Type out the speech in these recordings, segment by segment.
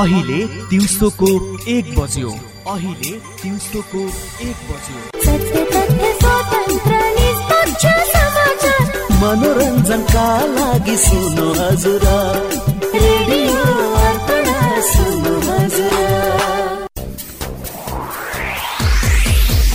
अहिले दिउँसोको एक बज्यो। अहिले दिउँसोको एक बज्यो। मनोरञ्जनका लागि सुन्नु हजुर। रेडियो अर्पण सुन्नु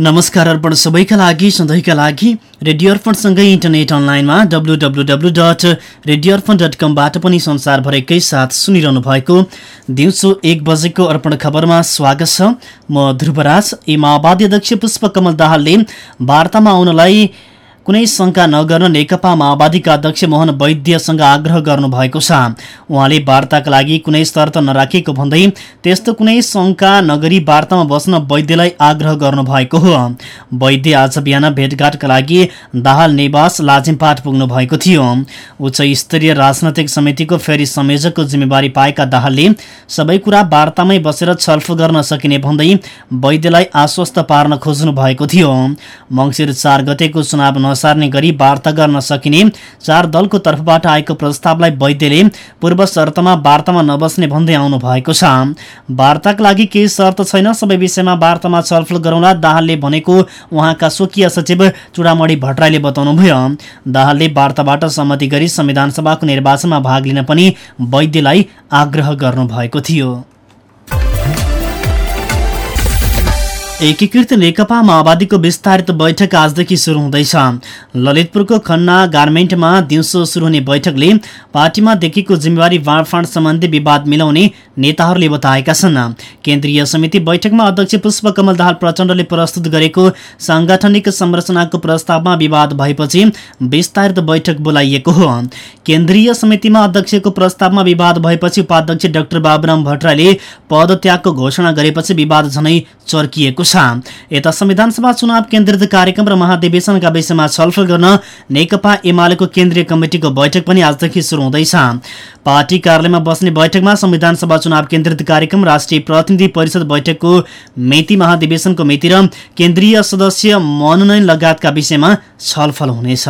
नमस्कार अर्पण सबैका लागि सधैँका लागि रेडियो अर्पणसँगै इन्टरनेट अनलाइनमा W W W dot radio Arpan dot कमबाट पनि संसारभरिकै साथ सुनिरहनु भएको दिउँसो एक बजेको अर्पण खबरमा स्वागत छ। म ध्रुवराज ए माओवादी अध्यक्ष पुष्पकमल दाहालले वार्तामा आउनलाई कुनै शङ्का नगर्न नेकपा माओवादीका अध्यक्ष मोहन वैद्यसँग आग्रह गर्नुभएको छ। उहाँले वार्ताका लागि कुनै शर्त नराखेको भन्दै त्यस्तो कुनै शङ्का नगरी वार्तामा बस्न वैद्यलाई आग्रह गर्नुभएको हो। वैद्य आज बिहान भेटघाटका लागि दाहाल निवास लाजिमपाट पुग्नु भएको थियो। उच्च स्तरीय राजनैतिक समितिको फेरि संयोजकको जिम्मेवारी पाएका दाहालले सबै कुरा वार्तामै बसेर छलफल गर्न सकिने भन्दै वैद्यलाई आश्वस्त पार्न खोज्नु भएको थियो। मङ्सिर चार गतेको चुनाव नसार्ने गरी वार्ता गर्न सकिने चार दलको तर्फबाट आएको प्रस्तावलाई वैद्यले पूर्व शर्तमा वार्तामा नबस्ने भन्दै आउनु भएको छ। वार्ताका लागि केही शर्त छैन। सबै विषयमा वार्तामा छलफल गरौँला दाहालले भनेको उहाँका स्वकीय सचिव चुडामणि भट्टराईले बताउनुभयो। दाहालले वार्ताबाट सहमति गरी संविधान सभाको निर्वाचनमा भाग लिन पनि वैद्यलाई आग्रह गर्नुभएको थियो। एकीकृत नेकपा माओवादीको विस्तारित बैठक आजदेखि सुरु हुँदैछ। ललितपुरको खन्ना गार्मेन्टमा दिउँसो सुरु हुने बैठकले पार्टीमा देखिएको जिम्मेवारी बाँडफाँड सम्बन्धी विवाद मिलाउने नेताहरूले बताएका छन्। केन्द्रीय समिति बैठकमा अध्यक्ष पुष्पकमल दाहाल प्रचण्डले प्रस्तुत गरेको साङ्गठनिक संरचनाको प्रस्तावमा विवाद भएपछि विस्तारित बैठक बोलाइएको हो। केन्द्रीय समितिमा अध्यक्षको प्रस्तावमा विवाद भएपछि उपाध्यक्ष डाक्टर बाबुराम भट्टराईले पदत्यागको घोषणा गरेपछि विवाद झनै चर्किएको छ। यता संविधान सभा चुनाव केन्द्रित कार्यक्रम र महाधिवेशनका विषयमा छलफल गर्न नेकपा एमालेको केन्द्रीय कमिटिको बैठक पनि आजदेखि सुरु हुँदैछ। पार्टी कार्यालयमा बस्ने बैठकमा संविधान सभा चुनाव केन्द्रित कार्यक्रम राष्ट्रिय प्रतिनिधि परिषद बैठकको मिति महाधिवेशनको मिति र केन्द्रीय सदस्य मनोनयन लगायतका विषयमा छलफल हुनेछ।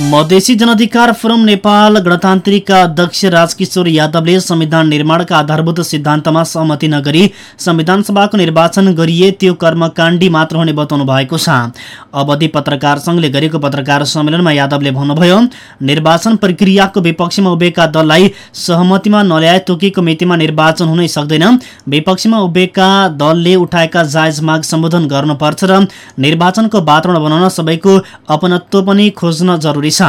मधेसी जनअधिकार फोरम नेपाल गणतान्त्रिकका अध्यक्ष राजकिशोर यादवले संविधान निर्माणका आधारभूत सिद्धान्तमा सहमति नगरी संविधान सभाको निर्वाचन गरिए त्यो कर्मकाण्डी मात्र हुने बताउनु भएको छ। अवधि पत्रकार संघले गरेको पत्रकार सम्मेलनमा यादवले भन्नुभयो निर्वाचन प्रक्रियाको विपक्षमा उभिएका दललाई सहमतिमा नल्याए तोकिएको मितिमा निर्वाचन हुनै सक्दैन। विपक्षमा उभिएका दलले उठाएका जायज माग सम्बोधन गर्नुपर्छ र निर्वाचनको वातावरण बनाउन सबैको अपनत्व पनि खोज्न जरुरी छ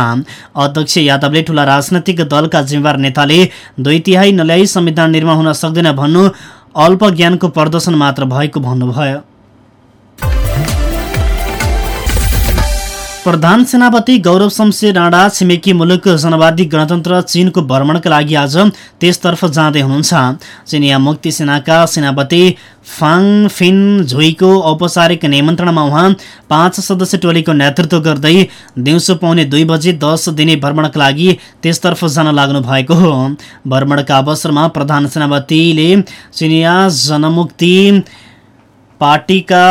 अध्यक्ष यादवले ठूला राजनैतिक दलका जिम्मेवार नेताले दुई तिहाई नल्याई संविधान निर्माण हुन सक्दैन भन्नु अल्प ज्ञानको प्रदर्शन मात्र भएको भन्नुभयो। प्रधान सेनापति गौरव शमशेर राणा छिमेकी मुलुक जनवादी गणतन्त्र चीनको भ्रमणका लागि आज त्यसतर्फ जाँदै हुनुहुन्छ। चिनिया मुक्ति सेनाका सेनापति फाङ फिन झोइको औपचारिक निमन्त्रणामा उहाँ पाँच सदस्य टोलीको नेतृत्व गर्दै दिउँसो पाउने दुई बजे दस दिने भ्रमणका लागि त्यसतर्फ जान लाग्नु भएको हो। भ्रमणका अवसरमा प्रधान सेनापतिले चिनिया जनमुक्ति पार्टीका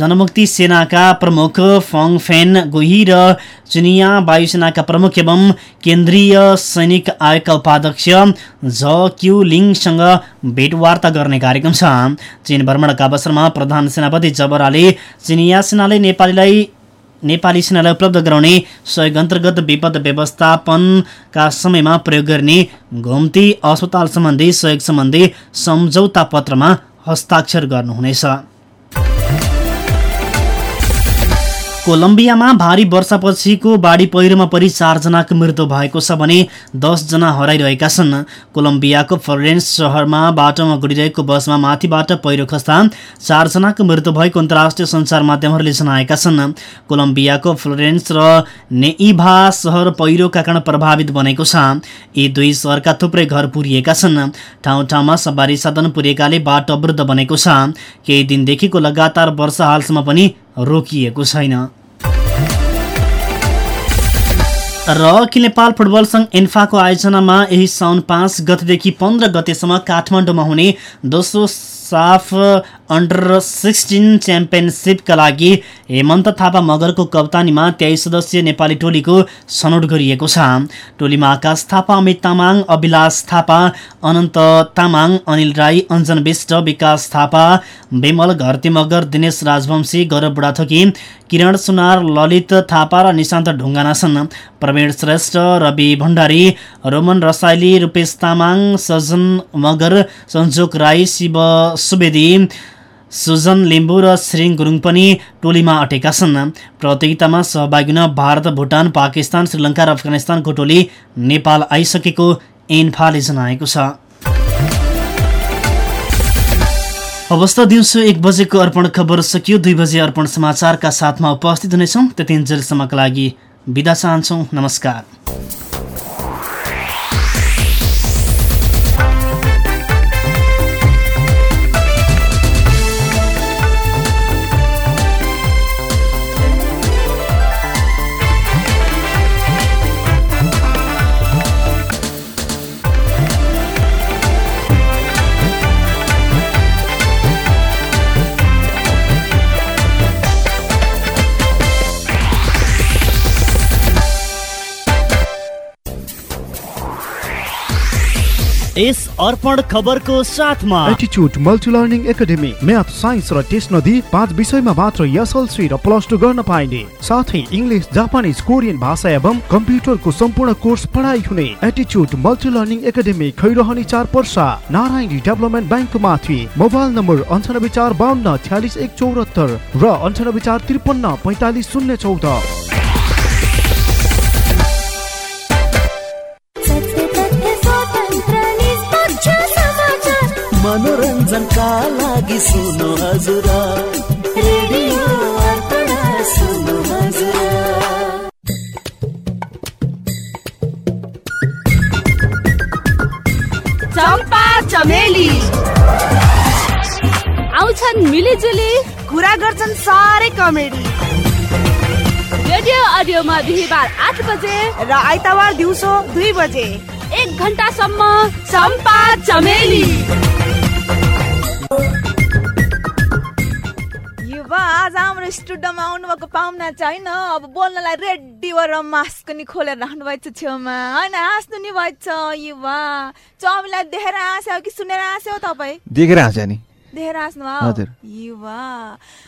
जनमुक्ति सेनाका प्रमुख फङ फेन गोही र चिनिया वायुसेनाका प्रमुख एवं केन्द्रीय सैनिक आयोगका उपाध्यक्ष झ क्यु लिङसँग भेटवार्ता गर्ने कार्यक्रम छ। चीन भ्रमणका अवसरमा प्रधान सेनापति जबराले चिनिया सेनाले नेपालीलाई नेपाली सेनालाई उपलब्ध गराउने सहयोग अन्तर्गत विपद व्यवस्थापनका समयमा प्रयोग गर्ने घुम्ती अस्पताल सम्बन्धी सहयोग सम्बन्धी सम्झौता पत्रमा हस्ताक्षर गर्नुहुनेछ। कोलम्बियामा भारी वर्षापछिको बाढी पहिरोमा परि चारजनाको मृत्यु भएको छ भने दसजना हराइरहेका छन्। कोलम्बियाको फ्लोरेन्स सहरमा बाटोमा गुडिरहेको बसमा माथिबाट पहिरो खस्दा चारजनाको मृत्यु भएको अन्तर्राष्ट्रिय सञ्चार माध्यमहरूले जनाएका छन्। कोलम्बियाको फ्लोरेन्स र नेइभा सहर पहिरोका कारण प्रभावित बनेको छ। यी दुई सहरका थुप्रै घर पुरिएका छन्। ठाउँ ठाउँमा सवारी साधन पुरिएकाले बाटो अवरुद्ध बनेको छ। केही दिनदेखिको लगातार वर्षा हालसम्म पनि रोकिएको छैन। र अखिल नेपाल फुटबल सङ्घ इन्फाको आयोजनामा यही साउन पाँच गतेदेखि पन्ध्र गतेसम्म काठमाडौँमा हुने दोस्रो साफ अन्डर सिक्सटिन च्याम्पियनसिपका लागि हेमन्त थापा मगरको कप्तानीमा तेइस सदस्यीय नेपाली टोलीको छनौट गरिएको छ। टोलीमा आकाश थापा अमित तामाङ अभिलाष थापा अनन्त तामाङ अनिल राई अञ्जन विष्ट विकास थापा विमल घरती मगर दिनेश राजवंशी गौरव बुढाथोकी किरण सुनार ललित थापा र निशान्त ढुङ्गाना छन्। प्रवीण श्रेष्ठ रवि भण्डारी रोमन रसाइली रूपेश तामाङ सजन मगर सन्जोक राई शिव सुवेदी सुजन लिम्बू र श्रीङ गुरुङ पनि टोलीमा अटेका छन्। प्रतियोगितामा सहभागी हुन भारत भुटान पाकिस्तान श्रीलङ्का र अफगानिस्तानको टोली नेपाल आइसकेको एन्फाले जनाएको छ। अवस्था दिउँसो एक बजेको अर्पण खबर सकियो। दुई बजे अर्पण समाचारका साथमा उपस्थित हुनेछौँ। त्यति जेलसम्मका लागि बिदा चाहन्छौँ। नमस्कार। यस अर्पण खबरको साथमा। एटिच्युड multi learning academy math science र टेस्ट नदी पाँच विषयमा मात्र एसएलसी र प्लस टू गर्न पाइने। साथै इङ्ग्लिस जापानिज कोरियन भाषा एवं कम्प्युटरको सम्पूर्ण कोर्स पढाइ हुने। एटिच्युड मल्टी लर्निङ एकाडेमी खैरहने चार पर्सा। नारायणी डेभलपमेन्ट ब्याङ्कको माथि मोबाइल नम्बर अन्ठानब्बे चार बाहन्न छ्यालिस एक चौरात्तर र अन्ठानब्बे चार त्रिपन्न पैँतालिस शून्य चौध। मनोरञ्जनका लागि सुन्नु हजुर। चम्पा चमेली। आउँछन् मिलिजुली कुरा गर्छन् साह्रै कमेडी। रेडियो अडियोमा बिहिबार आठ बजे र आइतबार दिउँसो दुई बजे। एक घन्टासम्म चम्पा चमेली। आज हाम्रो स्टुडियोमा आउनुभएको पाहुना चाहिँ होइन अब बोल्नलाई रेडी भएर मास्क नि खोलेर राख्नु भएको छ छेउमा। होइन हाँस्नु नि भएको छ युवा। चमीलाई देखेर हाँस्यो कि सुनेर हाँस्यो तपाईँ? देखेर हाँस्यो नि। देखेर हाँस्नु हजुर। युवा।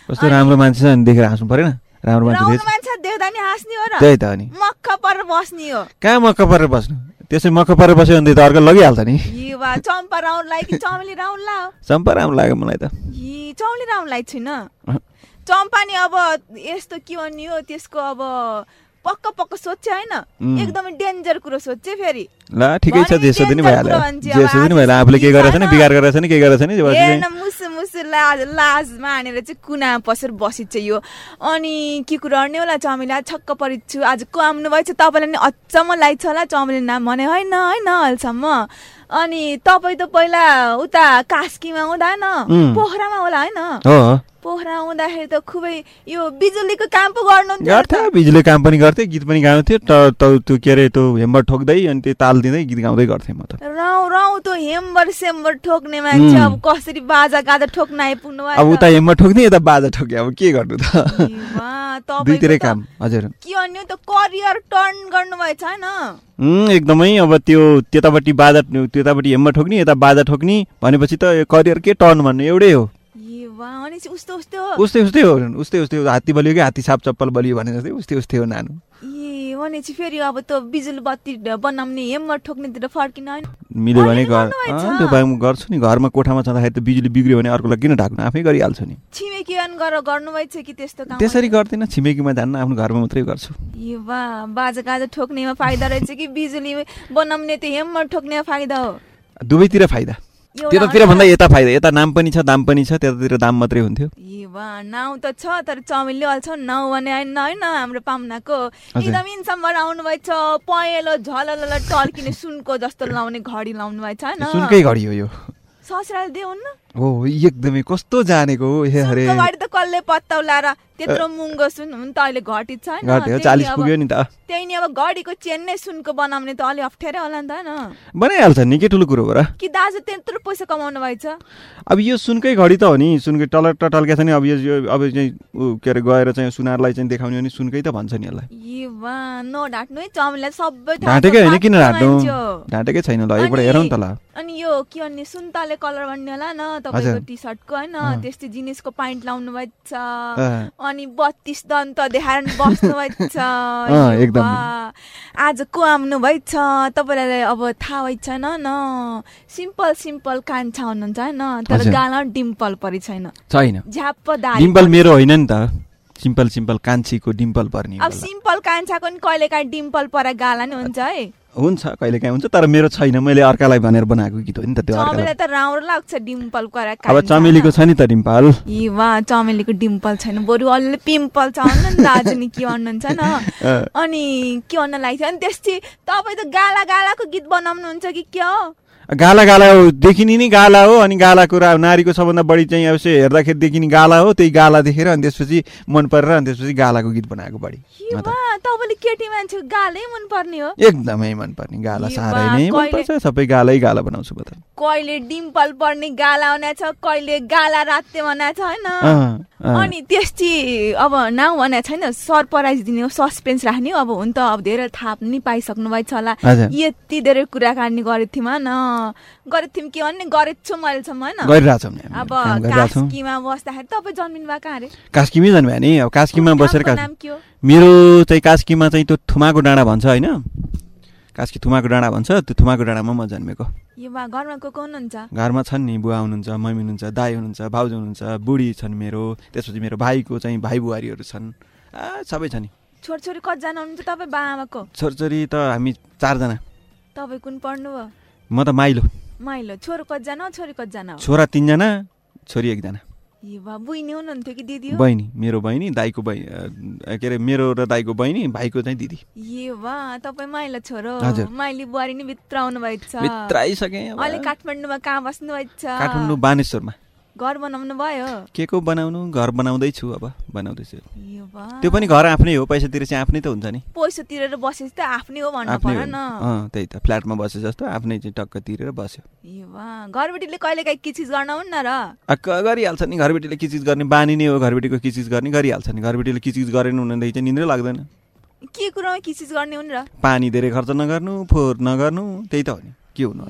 कस्तो राम्रो मान्छे छ अनि देखेर हाँस्नु परेन। राम्रो मान्छे मान्छे देख्दा नि हाँस्ने हो र। त्यही त अनि। मक्ख परेर बस्ने हो। कहाँ मक्क परेर बस्नु? त्यसै मक्क परेर बस्यो भने त अर्को लगिहाल्छ नि। युवा चम्पा राउन्डलाई कि चमेली राउन्डला हो चम्पा राम्रो लाग्यो मलाई त। यी चौली राउन्डलाई छुइनँ। अहँ। चम्पा नि अब यस्तो के भन्ने हो त्यसको अब पक्क पक्क सोध्छ होइन। एकदमै डेन्जर कुरो सोध्छ फेरि। ल ठिकै छ भने जे सोध्यो नि danger भइहाल्यो। कुरो भन्छ, जे अब सोध्यो नि आज भइहाल्यो। आफूले के गरेछ नि। बिगार गरेछ नि के गरेछ नि हेर्न मुसु मुसु लाज लाजमा हानेर चाहिँ कुना पसेर बसिन्छ यो। अनि के कुरा गर्ने होला चमेली? छक्क परिछु आज को आउनु भएछ तपाईँलाई नि अचम्म लाग्छ होला चमेली नाम भने होइन होइन अहिलेसम्म। अनि तपाईँ त पहिला उता कास्कीमा हुँदैन उम्। पोखरामा होला होइन? हो। पोखरा हुँदाखेरि त खुबै यो बिजुलीको काम पो गर्थे बिजुली काम पनि गर्थे गीत पनि त- त्यो के अरे त्यो हेम्बर ठोक्दै अनि त्यो ताल दिँदै गीत गाउँदै गर्थेँ म त। रौ रौ त हेम्बर सेम्बर ठोक्ने मान्छे। अब कसरी बाजा गाजा ठोक्न आइपुग्नु अब उता हेम्बर ठोक्ने यता बाजा ठोक्यो अब के गर्नु त? दुईतिरै त काम हजुर। के भन्यो त करियर टर्न गर्नुभएछ होइन। उम्, एकदमै अब त्यो त्यतापट्टि बाजा त्यतापट्टि हेम्बर ठोक्ने यता बाजा ठोक्ने भनेपछि त करियर के टर्न भन्ने एउटै हो। भनेपछि उस्तो उस्तो हो। उस्तै उस्तै हो उस्तै उस्तै हो। हात्ती बलियो कि हात्ती साप चप्पल बलियो भने जस्तै उस्तै उस्तै हो नानु। ए भनेपछि फेरि अब त बिजुली बत्ती बनाउने हेम्मर ठोक्नेतिर फर्किन होइन? मिल्यो भने घर त्यो भए म गर्छु नि। घरमा कोठामा छँदाखेरि त बिजुली बिग्रियो भने अर्कोलाई किन ढाक्नु? आफै गरिहाल्छु नि। छिमेकीवन गरेर गर्नुभएछ कि त्यस्तो काम? त्यसरी गर्दिनँ छिमेकीमा जान्न आफ्नो घरमा मात्रै गर्छु। ए वा बाजा गाजा ठोक्नेमा फाइदा रहेछ कि बिजुली बनाउने त्यो हेम्मर ठोक्नेमा फाइदा हो? दुवैतिर फाइदा। त्यतातिर भन्दा यता फाइदा यता नाम पनि छ दाम पनि छ त्यतातिर दाम मात्रै हुन्थ्यो। नाउ त छ तर चमेली अल्छ नाउ भने होइन होइन हाम्रो पाहुनाको। एकदम इन्सम्मबाट आउनुभएछ पहेँलो झलल टल्किने सुनको जस्तो लाउने घडी लाउनु भएछ होइन सुनकै घडी हो यो। ससुराले देउन्न हो एकदमै कस्तो जानेको हो कसले पत्ताउलाएर त्यत्रो मुङ्गो सुन हुन त अहिले घटित छ नि त। त्यही नि अब घडीको चेन नै सुनको बनाउने त अलि अप्ठ्यारै होला नि त होइन। बनाइहाल्छ नि के ठुलो कुरो हो र। कि दाजु त्यत्रो पैसा कमाउनु भएछ अब यो सुनकै घडी त हो नि सुनकै टलट टल्केको छ नि अब यो अब चाहिँ के अरे गएर चाहिँ सुनारलाई चाहिँ देखाउने हो नि सुनकै त भन्छ नि यसलाई। ए वा नढाट्नु है चमेलीलाई सबै ढाँटेकै होइन किन ढाँट्नु। ढाँटेकै छैन ल एकपल्ट हेरौँ त ल। अनि यो के भन्ने सुन्तले कलर भन्ने होला न तपाईँको। टी सर्टको होइन। त्यस्तै जिनिसको पाइन्ट लाउनु भएछ। अनि बत्तिस दन्त देखाएर बस्नु भएछ। अँ, यो एकदम। आज को आउनु भएछ। तपाईँलाई अब थाहा भएछैन न सिम्पल सिम्पल कान्छा हुनुहुन्छ होइन। तर। गाला डिम्पल परि छैन। छैन। झ्याप्प डिम्पल मेरो होइन नि त। सिम्पल सिम्पल कान्छीको डिम्पल पर्ने अब। सिम्पल कान्छाको नि कहिले काहीँ डिम्पल पर गाला नि हुन्छ है। हुन्छ कहिले काहीँ हुन्छ तर मेरो छैन। मैले अर्कालाई भनेर बनाएको गीत हो नि त त्यो त राम्रो लाग्छ डिम्पल अब चमेलीको छ नि त डिम्पल। ए वा चमेलीको डिम्पल छैन। बरु अलिअलि पिम्पल छ नि दाजु नि के भन्नुहुन्छ न। अनि के भन्न लागेको थियो? अनि त्यसपछि तपाईँ त गाला गालाको गीत बनाउनुहुन्छ कि के हो गाला गाला हो देखिने नि गाला हो अनि गाला कुरा नारीको सबभन्दा बढी चाहिँ अब चाहिँ हेर्दाखेरि देखिने गाला हो त्यही गाला देखेर अनि त्यसपछि मन परेर अनि त्यसपछि गालाको गीत बनाएको बढी। तपाईँले केटी मान्छेको गालै मनपर्ने हो। एकदमै मनपर्ने गाला ए साह्रै नै मनपर्छ सबै गालै गाला बनाउँछु म त। कहिले डिम्पल पर्ने गाला हुनेछ कहिले गाला रात्ते भनेको छ होइन। अनि त्यसपछि अब नाउ भनेको छैन सरप्राइज दिने हो सस्पेन्स राख्ने हो अब हुन त अब धेरै थाहा पनि पाइसक्नु भएछ होला। यति धेरै कुराकानी गरेको थियौँ होइन गरेको थियौँ के भन्ने गरेको छु अहिलेसम्म होइन? गरिरहेछौँ अब कास्कीमा बस्दाखेरि तपाईँ जन्मिनु भएको अरे कास्कीमै जानुभयो नि अब कास्कीमा बसेर मेरो चाहिँ कास्कीमा चाहिँ त्यो थुमाको डाँडा भन्छ होइन? कास्की थुमाको डाँडा भन्छ त्यो थुमाको डाँडामा म जन्मेको। घरमा को को हुनुहुन्छ? घरमा छन् नि बुवा हुनुहुन्छ मम्मी हुनुहुन्छ दाई हुनुहुन्छ भाउजू हुनुहुन्छ बुढी छन् मेरो। त्यसपछि मेरो भाइको चाहिँ भाइ बुहारीहरू छन्। सबै छ नि। छोरछोरी कतिजना हुनुहुन्छ तपाईँ बा आमाको छोरछोरी त हामी चारजना। तपाईँ कुन पढ्नु भयो म त माइलो। माइलो। छोरो कतिजना छोरी कतिजना छोरा तिनजना छोरी एकजना। ए बा बुइनी हुनुहुन्थ्यो कि दिदी बहिनी मेरो बहिनी दाईको बहिनी के अरे मेरो र दाईको बहिनी भाइको चाहिँ दिदी। ए वा तपाईँ माइलो छोरो। माइली बुहारी नि भित्र आउनु भएछ भित्र आइसकेँ। अहिले काठमाडौँमा कहाँ बस्नु भएछ काठमाडौँ बानेश्वरमा। घर बनाउनु भयो। के को बनाउनु? घर बनाउँदैछु अब बनाउँदैछु। त्यो पनि घर आफ्नै हो पैसा तिरेपछि आफ्नै त हुन्छ नि। पैसा तिरेर बसेपछि त आफ्नै हो भन्नु पर्यो न त्यही त फ्ल्याटमा बसे जस्तो आफ्नै चाहिँ टक्क तिरेर बस्यो। घरबेटीले कहिले काहीँ किचिज गर्न हुन्न र? गरिहाल्छ नि घरबेटीले किचिज गर्ने बानी नै हो घरबेटीको किचिज गर्ने गरिहाल्छ नि। घरबेटीले किचिज गरेन भनेदेखि चाहिँ निन्द्रै लाग्दैन। के कुरामा किचिज गर्ने हुन् र? पानी धेरै खर्च नगर्नु फोहोर नगर्नु त्यही त हो नि। के हुनु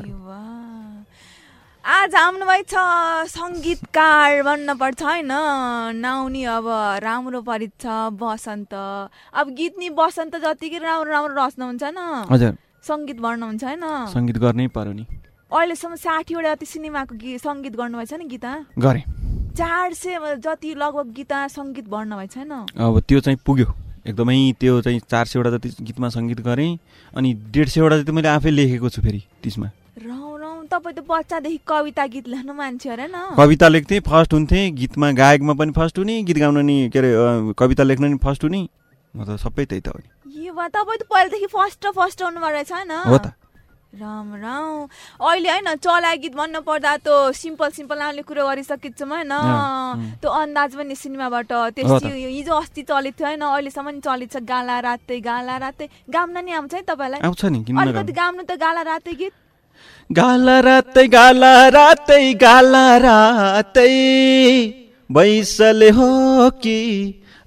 आज आउनुभएछ सङ्गीतकार बन्न पर्छ होइन? नाउनी अब राम्रो परिछ बसन्त। अब गीत नि बसन्त जतिकै राम्रो राम्रो रच्नुहुन्छ न। हजुर। सङ्गीत गर्नुहुन्छ होइन? सङ्गीत गर्नै पर्यो नि। अहिलेसम्म साठीवटा जति सिनेमाको गीत सङ्गीत गर्नुभएछ नि गीता? गरेँ। चार सय जति लगभग गीता सङ्गीत भर्नुभएछ होइन अब त्यो चाहिँ पुग्यो। एकदमै त्यो चाहिँ चार सयवटा जति गीतमा सङ्गीत गरेँ अनि डेढ सयवटा जति मैले आफै लेखेको छु फेरि त्यसमा। तपाईँ त बच्चादेखि कविता गीत लेख्नु मान्छे अरे न। कविता लेख्थेँ फर्स्ट हुन्थेँ गीतमा गायकमा पनि फर्स्ट हुने गीत गाउन नि के अरे कविता लेख्न नि फर्स्ट हुने। म त सबै त्यही त हो नि। तपाईँ त पहिलादेखि फर्स्ट फर्स्ट हुनुभएको रहेछ हो त। राम राम। अहिले होइन चलाए गीत भन्नु पर्दा त सिम्पल सिम्पल नामले कुरो गरिसकेको छौँ होइन? त्यो अन्दाज पनि सिनेमाबाट त्यस्तो। हिजो अस्ति चलेको थियो होइन अहिलेसम्म चलेको छ। गाला रातै गाला रातै। गाम्न नि आउँछ है तपाईँलाई? आउँछ नि अलिकति? गाम्नु त गाला रातै गीत। गाला रातै गाला रातै गाला रातै। बैसले हो कि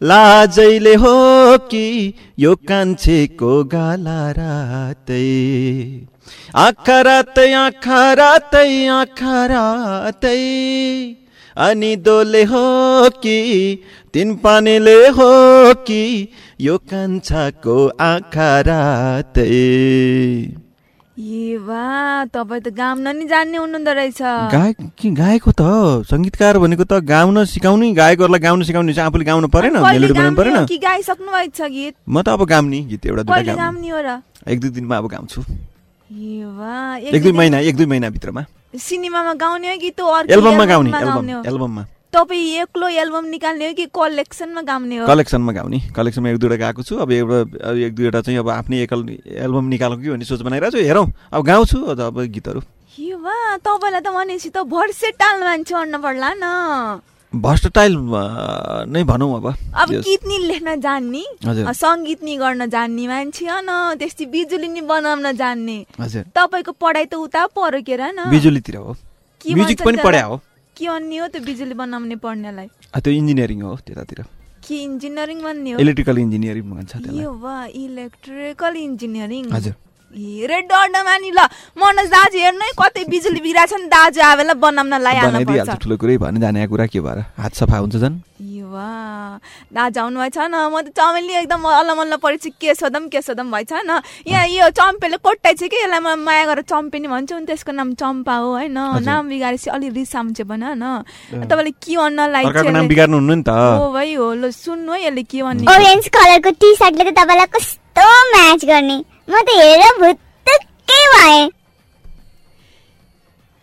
लाजैले हो कि यो कान्छेको गाला रातै। आँखा रातै आँखा रातै आँखा रातै। अनि दोले हो कि तिन पानीले हो कि यो कान्छाको आँखा रातै। ए वा तपाईँ त गाउन नि जान्ने हुनुहुँदो रहेछ। गायक कि गाएको त? सङ्गीतकार भनेको त गाउन सिकाउनु गायकहरूलाई गाउन सिकाउने चाहिँ आफूले गाउनु परेन मेलोडी बनाउनु परेन। कि गाइसक्नु भएको छ गीत? म त अब गाउने गीत एउटा कहिले गाउने। हो र? एक दुई दिनमा अब गाउँछु। ए वा एक दुई महिना एक दुई महिनाभित्रमा। सिनेमामा गाउने हो अर्को एल्बममा गाउने एल्बममा। तपाईँ एक्लो एल्बम निकाल्ने हो कि कलेक्सनमा गाउने हो? कलेक्सनमा गाउने। कलेक्सनमा एक दुईवटा गाएको छु। अब एउटा एक दुईवटा चाहिँ अब आफ्नै एकल एल्बम निकालौँ कि भन्ने सोच बनाइरहेको छु। हेरौँ। अब गाउँछु अब गीतहरू। तपाईँलाई त भनेपछि त भर्सेटाल मान्छे भन्नु पर्ला न। भर्सटाइल नै भनौँ अब। अब. गीत नि लेख्न जान्ने सङ्गीत नि गर्न जान्ने मान्छे न। त्यस्तै बिजुली नि बनाउन जान्ने। तपाईँको पढाइ त उता पऱ्यो के र न। बिजुलीतिर हो। म्युजिक पनि? पढाए हो। के अन्य हो त्यो बिजुली बनाउने पढ्नेलाई? त्यो इन्जिनियरिङ हो त्यतातिर। के इन्जिनियरिङ भन्ने हो? इलेक्ट्रिकल इन्जिनियरिङ भन्छ त्यसलाई। यो वा इलेक्ट्रिकल इन्जिनियरिङ हजुर। ए रेड डरमा नि ल मनोज दाजु हेर्नु है कतै बिजुली बिग्राछ नि दाजु आएर बनाउन लगाइहाल्नु पर्छ। ठुलो कुरै भने जाने कुरा के भएर? हात सफा हुन्छ झन्। ए वा दाजु आउनु भएछ न म त चमेली एकदम अल्ल मल्ल परेपछि के सोधौँ के सोधौँ भएछ न। यहाँ यो चम्पेले कोट्टाइ छ कि? यसलाई म माया गरेर चम्पे नि भन्छु नि त्यसको नाम चम्पा हो होइन। नाम बिगारेपछि अलि रिसाउँछ भन न। तपाईँले के भन्न लागि अर्काको नाम बिगार्नु हुन्न नि त। हो भाइ हो ल सुन्नु है यसले के भन्ने। ओरेन्ज कलरको टी सर्टले त तपाईँलाई कस्तो म्याच गर्ने म त हेरेर भुत्तुकै भएँ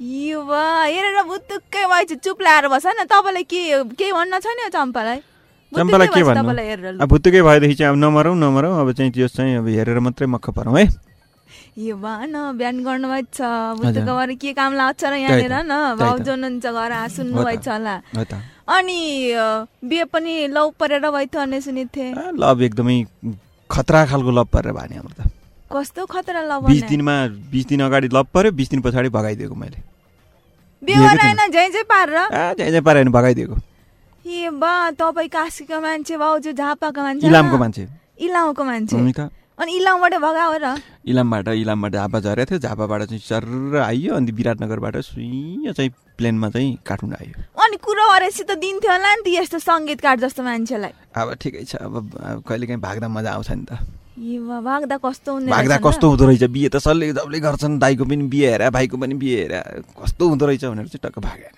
यो वा हेरेर भुत्तुक्कै भएछ चुप लाएर बस न तपाईँलाई के केही भन्न छैन यो चम्पालाई? चम्पालाई भुत्तुक्कै के भन्नु? अब भुत्तुकै भएदेखि चाहिँ अब नमरौँ नमरौँ। अब चाहिँ त्यो चाहिँ अब हेरेर मात्रै मक्ख परौँ है? यो भा न बिहान गर्नुभएको छ भुत्तुक भएर के काम लाग्छ र यहाँनिर न? त। भाउजू हुनुहुन्छ घर सुन्नु त। भएछ होला। हो त। अनि बिहे पनि लौ परेर भयो भन्ने सुनेको थिएँ। लभ एकदमै खतरा खालको लभ परेर भने हाम्रो त कस्तो खतरा लौ बिस दिनमा बिस दिन अगाडि लभ पऱ्यो बिस दिन पछाडि भगाइदिएको मैले। पारेर? भगाइदिएको। ए बा तपाईँ काशीको मान्छे भाउजू झापाको मान्छे इलामको? मान्छे। इलामको मान्छे। अनि इलामबाट भगाओ र। इलामबाट इलामबाट झापा झरेको थियो। झापाबाट चाहिँ चर्र आइयो अनि विराटनगरबाट सुइँ चाहिँ प्लेनमा चाहिँ काठमाडौँ आयो अनि कुरो गरेपछि त दिन्थ्यो होला नि त यस्तो सङ्गीतकार जस्तो मान्छेलाई। अब ठिकै छ। अब अब कहिलेकाहीँ भाग्दा मजा आउँछ नि त। भाग्दा कस्तो भाग्दा? कस्तो हुँदो रहेछ? बिहे त सल्ले जबले गर्छन् दाईको पनि बिहे हेर भाइको पनि बिहे हेर कस्तो हुँदो रहेछ भनेर चाहिँ टक्क भाग्यो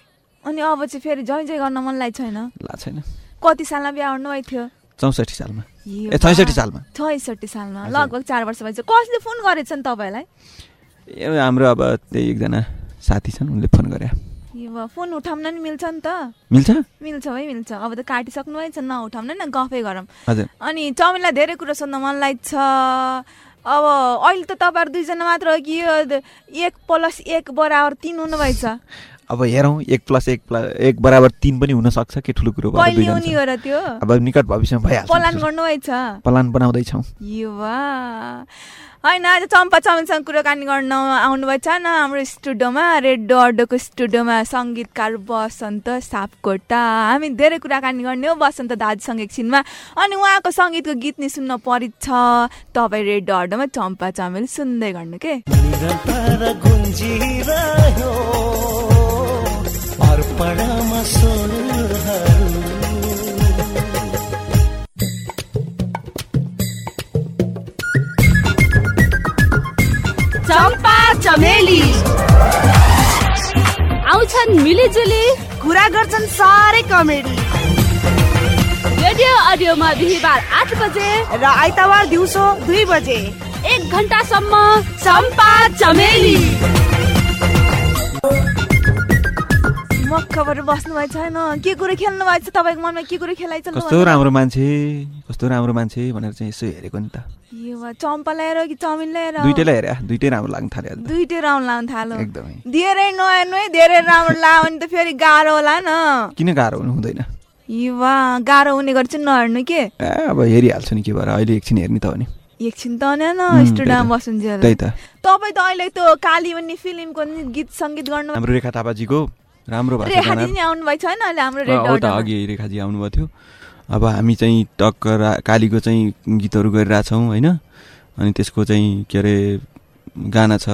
अनि अब चाहिँ फेरि जय जय गर्न मन लागेको छैन? ला छैन। कति सालमा बिहा गर्नु भएको थियो? चौसठी सालमा। सालमा। छैसठी सालमा। लगभग चार वर्ष भएछ कसले फोन गरेछ नि तपाईँलाई? ए हाम्रो अब त्यही एकजना साथी छन् उनले फोन गरे। फोन उठाउन नि मिल्छ नि त। मिल्छ? मिल्छ है मिल्छ। अब त काटिसक्नु भएछ नउठाउन न गफै गरौँ। हजुर। अनि चौमीलाई धेरै कुरो सोध्न मन लागेको छ अब अहिले त तपाईँहरू दुईजना मात्र हो कि एक प्लस एक बराबर तिन हुनुभएछ? अब हेरौँ एक प्लस एक प्लस एक बराबर तिन पनि हुनसक्छ के ठुलो कुरो त्यो? अब निकट भविष्यमा भइहाल्छ। प्लान। गर्नुभएछ प्लान बनाउँदैछौँ। होइन आज चम्पा चमेलसँग कुराकानी गर्न आउनुभएछ न हाम्रो स्टुडियोमा रेड अड्डोको स्टुडियोमा सङ्गीतकार बसन्त सापकोटा। हामी धेरै कुराकानी गर्ने हो बसन्त दाजुसँग एकछिनमा। अनि उहाँको सङ्गीतको गीत नि सुन्न परिच छ। तपाईँ रेड अड्डोमा चम्पा चमेल सुन्दै गर्नु के? अर्पणमा चमेली। आउँछन् मिलिजुली कुरा गर्छन् साह्रै कमेडी। रेडियो अडियोमा बिहिबार आठ बजे र आइतबार दिउँसो दुई बजे। एक घन्टासम्म चम्पा चमेली। मक्खबाट बस्नु भएको छैन। के कुरो खेल्नु भएको छ तपाईँको मनमा? के कुरो खेलाइचल्नु कस्तो राम्रो मान्छे कस्तो राम्रो मान्छे भनेर चाहिँ यसो हेरेको नि त। यो चम्पा ल्याएर कि चमिन ल्याएर? दुइटैलाई हेरे दुइटै राम्रो लाग्न थाल्यो। दुइटै राउन्ड लाउनु थाल्यो। एकदमै। धेरै नहेर्नु है धेरै राम्रो लायो भने त फेरि गाह्रो होला न। किन गाह्रो हुनु हुँदैन? युवा गाह्रो हुने गर्छ नहेर्नु के? अब हेरिहाल्छु नि के भएर। अहिले एकछिन हेर्ने त हो नि। एकछिन त नै स्टुडियोमा त। तपाईँ त अहिले त्यो काली भन्ने फिल्मको गीत सङ्गीत गर्नु हाम्रो रेखा थापाजीको राम्रो भएको छैन हो त। अघि रेखाजी आउनुभएको थियो। अब हामी चाहिँ टक्क कालीको चाहिँ गीतहरू गरिरहेछौँ होइन? अनि त्यसको चाहिँ के अरे गाना छ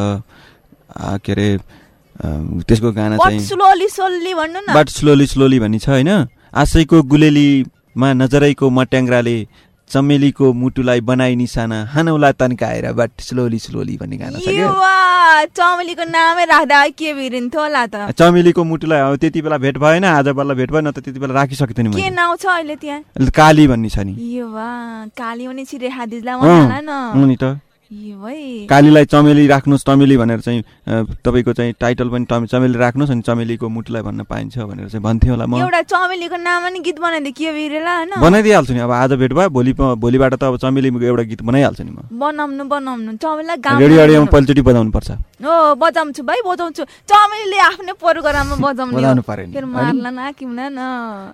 के अरे त्यसको गाना चाहिँ बाट स्लोली स्लोली भन्ने छ होइन? आशैको गुलेलीमा नजरैको मट्याङ्ग्राले चमेलीको मुटुलाई बनाई निसाना हानौला तन्काएर बाट स्लोली स्लोली भन्ने गाना छ चमेलीको नामै राख्दा के भिरिन्थ्यो होला त? चमेलीको मुटुलाई अब त्यति बेला भेट भएन आज बल्ल भेट भएन त त्यति बेला राखिसकेको थिएँ के नाउँ छ अहिले त्यहाँ? काली भन्ने छ नि। युवा काली भने छि रेखा दिदीलाई अँ, भन्हाला हो न। नि त। कालीलाई चमेली राख्नुहोस् चमेली भनेर चाहिँ तपाईँको चाहिँ टाइटल पनि चमेली राख्नुहोस् अनि चमेलीको मुटुलाई भन्न पाइन्छ भनेर चाहिँ भन्थेँ होला म। एउटा चमेलीको नाममा नि गीत बनाइदियो के भिरेला होइन? बनाइदिइहाल्छु नि अब आज भेट भयो भोलि भोलिबाट त अब चमेलीको एउटा गीत बनाइहाल्छु नि म। बनाउनु बनाउनु चमेलीलाई रेडियो पहिलोचोटि बजाउनु पर्छ। हो बजाउँछु भाइ बजाउँछु। चमेलीले आफ्नै प्रोग्राममा बजाउने हो। बजाउनु पर्यो नि? मार्ला न हाकिमला न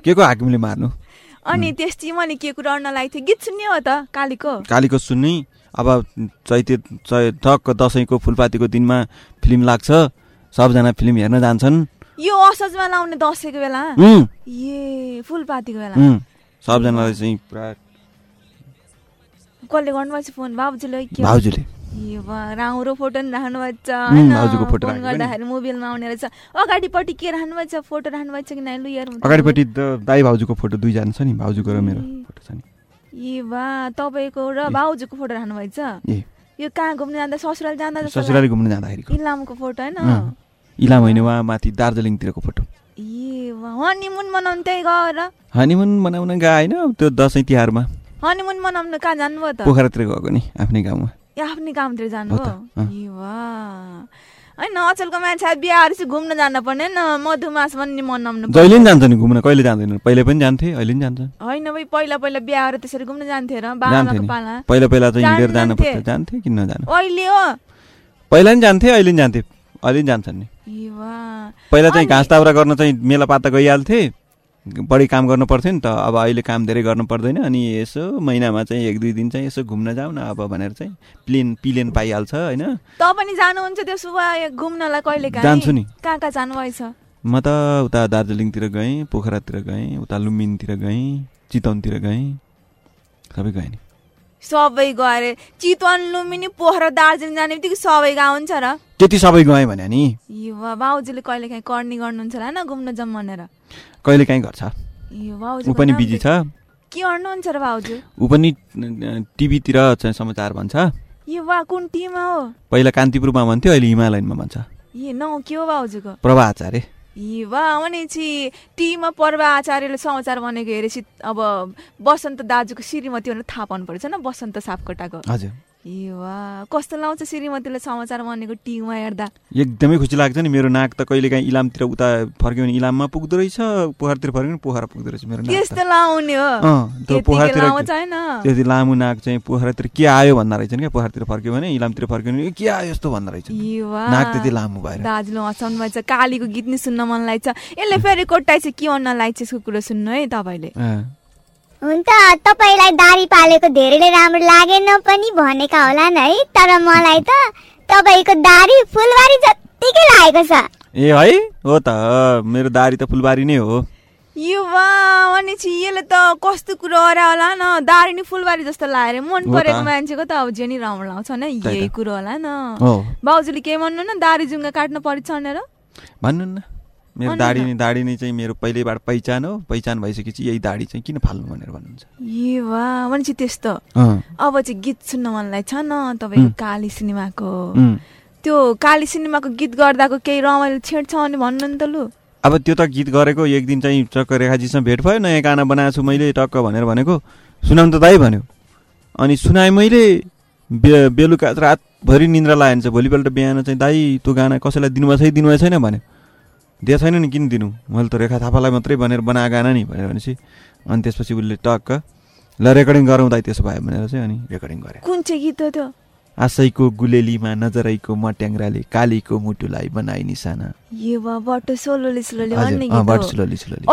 के को हाकिमले मार्नु? अनि त्यसपछि मैले के कुरा गर्न लागेको थिएँ? गीत सुन्ने हो त कालीको? कालीको सुन्ने। अब चैते चै टक्क दसैँको फुलपातीको दिनमा फिल्म लाग्छ सबजना फिल्म हेर्न जान्छन्। यो असोजमा लाउने दसैँको बेला? ए फुलपातीको बेला। सबजनालाई चाहिँ पुरा कसले गर्नुभएको छ फोन बाबुजीले? भाउजूले। राम्रो फोटो नि राख्नु भएको छ उम्, होइन? भाउजूको फोटो फोन। गर्दाखेरि मोबाइलमा आउने रहेछ। अगाडिपट्टि के राख्नु भएको छ फोटो राख्नु भएको छ कि नै लु हेरौँ। त। अगाडिपट्टि त दाई भाउजूको फोटो दुईजना छ नि भाउजूको र मेरो फोटो छ नि। ए वा तपाईँको र भाउजूको फोटो राख्नु भएको छ ए यो कहाँ घुम्न जाँदा? ससुराल जाँदा ससुराली घुम्न जाँदाखेरिको लाग्यो। इलामको फोटो होइन? इलाम होइन उहाँ माथि दार्जिलिङतिरको फोटो। ए हनीमुन मनाउनु त्यही गएर। हनीमुन मनाउन गएन त्यो दसैँ तिहारमा। हनीमुन मनाउनु कहाँ जानुभयो त? पोखरातिर गएको नि आफ्नै गाउँमा। ए आफ्नै कामतिर जानु हो हो त, अँ। ए वा। होइन अचलको मान्छे बिहाहरू चाहिँ घुम्न जानु पर्ने न मधुमास पनि मनाउनु जहिले पनि जान्छ नि घुम्न कहिले जाँदैन पहिले पनि जान्थे अहिले पनि जान्छ होइन भाइ पहिला पहिला बिहाहरू त्यसरी घुम्न जान्थे र पहिला पहिला चाहिँ हिँडेर। जानु पर्थ्यो। जान्थे किन नजानु अहिले हो। पहिला पनि जान्थे अहिले पनि जान्थे। अहिले पनि जान्छन् नि। पहिला चाहिँ घाँस ताउरा गर्न चाहिँ मेला पाता गइहाल्थे। बढी काम गर्नु पर्थ्यो नि त। अब अहिले काम धेरै गर्नु पर्दैन अनि यसो महिनामा चाहिँ एक दुई दिन चाहिँ यसो घुम्न जाऊ न अब भनेर चाहिँ प्लेन पिलेन पाइहाल्छ होइन? त पनि जानुहुन्छ त्यो घुम्नलाई कहिले काहीँ? जान्छु नि। कहाँ कहाँ जानुभएछ? म त उता दार्जिलिङतिर गएँ पोखरातिर गएँ उता लुम्बिनीतिर गएँ चितवनतिर गएँ। सबै गएँ नि। सबै गएर चितवन लुम्बिनी पोखरा दार्जिलिङ जाने बित्तिकै सबै गाउँ हुन्छ र? त्यति सबै गएँ भने नि। बाउजूले कहिले काहीँ कर्नी गर्नुहुन्छ होला होइन घुम्न जाउँ भनेर। कहिले काहीँ गर्छ ऊ पनि बिजी छ। के गर्नुहुन्छ र बाउजू ऊ पनि टिभीतिर चाहिँ समाचार भन्छ। यो वा कुन टिममा हो? पहिला कान्तिपुरमा भन्थ्यो अहिले हिमालयनमा भन्छ। ए नौ के हो बाउजूको प्रभा आचार्य। ए वा भनेपछि टिममा पर्व आचार्यले समाचार भनेको हेरेपछि अब बसन्त दाजुको श्रीमती भनेर थाहा पाउनु पर्छ न बसन्त सापकोटाको। हजुर। ए वा कस्तो लाउँछ श्रीमतीले समाचार भनेको टिममा हेर्दा? एकदमै खुसी लाग्छ नि मेरो नाक त कहिले काहीँ इलामतिर उता फर्क्यो भने इलाममा पुग्दो रहेछ पोखरातिर फर्क्यो भने पोखरा पुग्दो रहेछ मेरो नाक त्यस्तो लाउने हो? पोखरातिर त्यति लामो नाक चाहिँ पोखरातिर के आयो भन्दा रहेछन् क्या? पोखरातिर फर्क्यो भने इलामतिर फर्क्यो भने के आयो यस्तो भन्दा रहेछ? नाक त्यति लामो भएर। दाजुले हँसाउनु भएछ कालीको गीत नि सुन्न मन लाग्छ। यसले फेरि कोटाइ चाहिँ के भन्न लाग्छ यसको कुरो सुन्नु है तपाईँले? अँ, हुन्छ तपाईँलाई दारी पालेको धेरैले राम्रो लागेन पनि भनेका होलान् है तर मलाई त तपाईँको दारी फुलबारी जत्तिकै लागेको छ। ए है? हो त मेरो दारी त फुलबारी नै हो। युवा भनेपछि यसले त कस्तो कुरो अरा होला न दारी नि फुलबारी जस्तो लागेर मन त। परेको मान्छेको त अब जे नि राम्रो होइन त्यही त। यही कुरो होला न बाउजूले के भन्नु न दारी जुङ्गा काट्नु परिछ भनेर? भन्नु न। मेरो दाडी न। दाडी नै चाहिँ मेरो पहिल्यैबाट पहिचान हो। पहिचान भइसकेपछि यही दाडी चाहिँ किन फाल्नु भनेर भन्नुहुन्छ। ए वा भनेपछि त्यस्तो। अब चाहिँ गीत सुन्न मन लाग्छ न तपाईँको उम्. काली सिनेमाको। त्यो काली सिनेमाको गीत गर्दाको केही रमाइलो छेड्छ भने भन्नु नि त लु। अब त्यो त गीत गरेको एक दिन चाहिँ चक्क रेखाजीसँग भेट भयो नयाँ गाना बनाएको छु मैले टक्क भनेर भनेको। सुनाउनु त दाइ भन्यो। अनि सुनाएँ मैले बे बेलुका रातभरि निन्द्रा लागेन छ। भोलिपल्ट बिहान चाहिँ दाइ त्यो गाना कसैलाई दिनुभएको छ कि दिनुभएको छैन भन्यो। दिएको छैन नि किन दिनु मैले त रेखा थापालाई मात्रै भनेर बनाएको गाना नि भनेर भनेपछि। अनि त्यसपछि उसले टक्क ल रेकर्डिङ गरौँ दाइ त्यसो भयो भनेर चाहिँ अनि रेकर्डिङ गरेँ। कुन चाहिँ गीत हो त्यो? आशैको गुलेलीमा नजरैको मट्याङ्ग्राले कालीको मुटुलाई बनाइ निसाना ये वा बटो सोलोले सोलोले हजुर, भन्ने अँ, गीत बट हो स्लोली स्लोली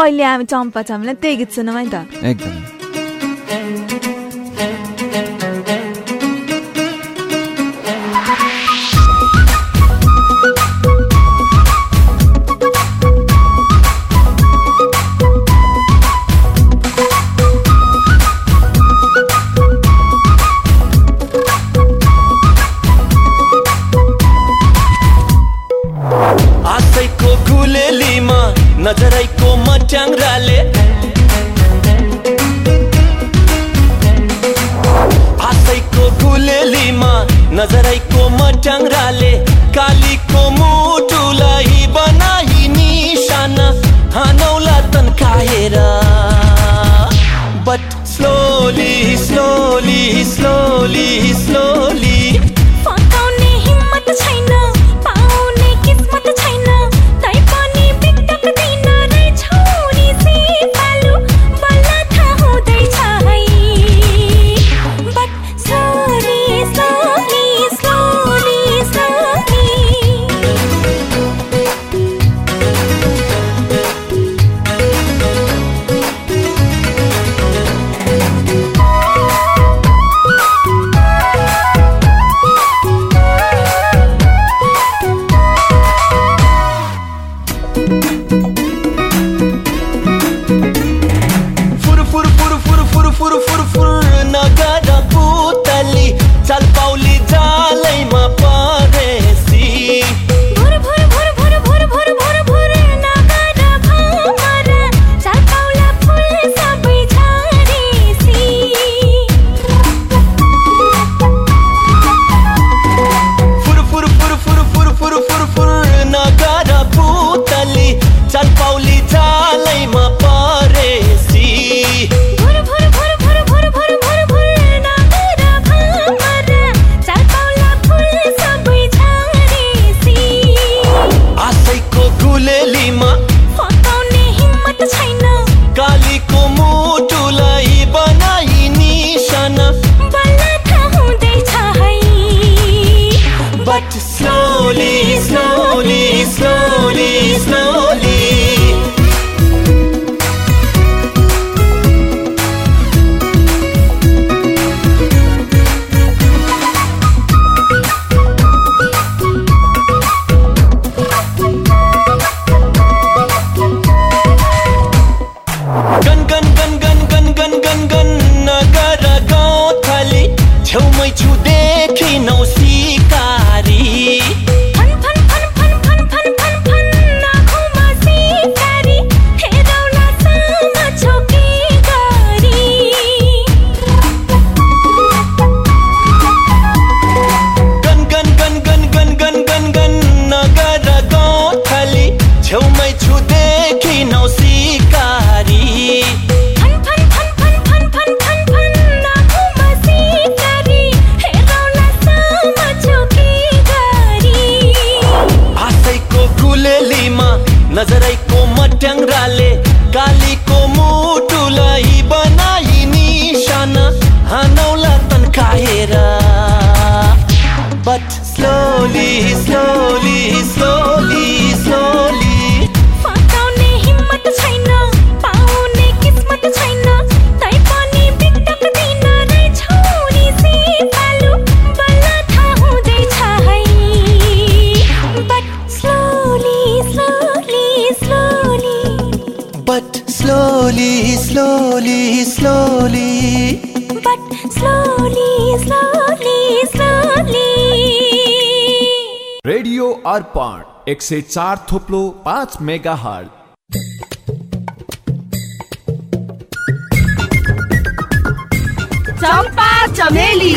अर्पण एक सय चार थोप्लो पाँच मेगा हल चम्पा चमेली।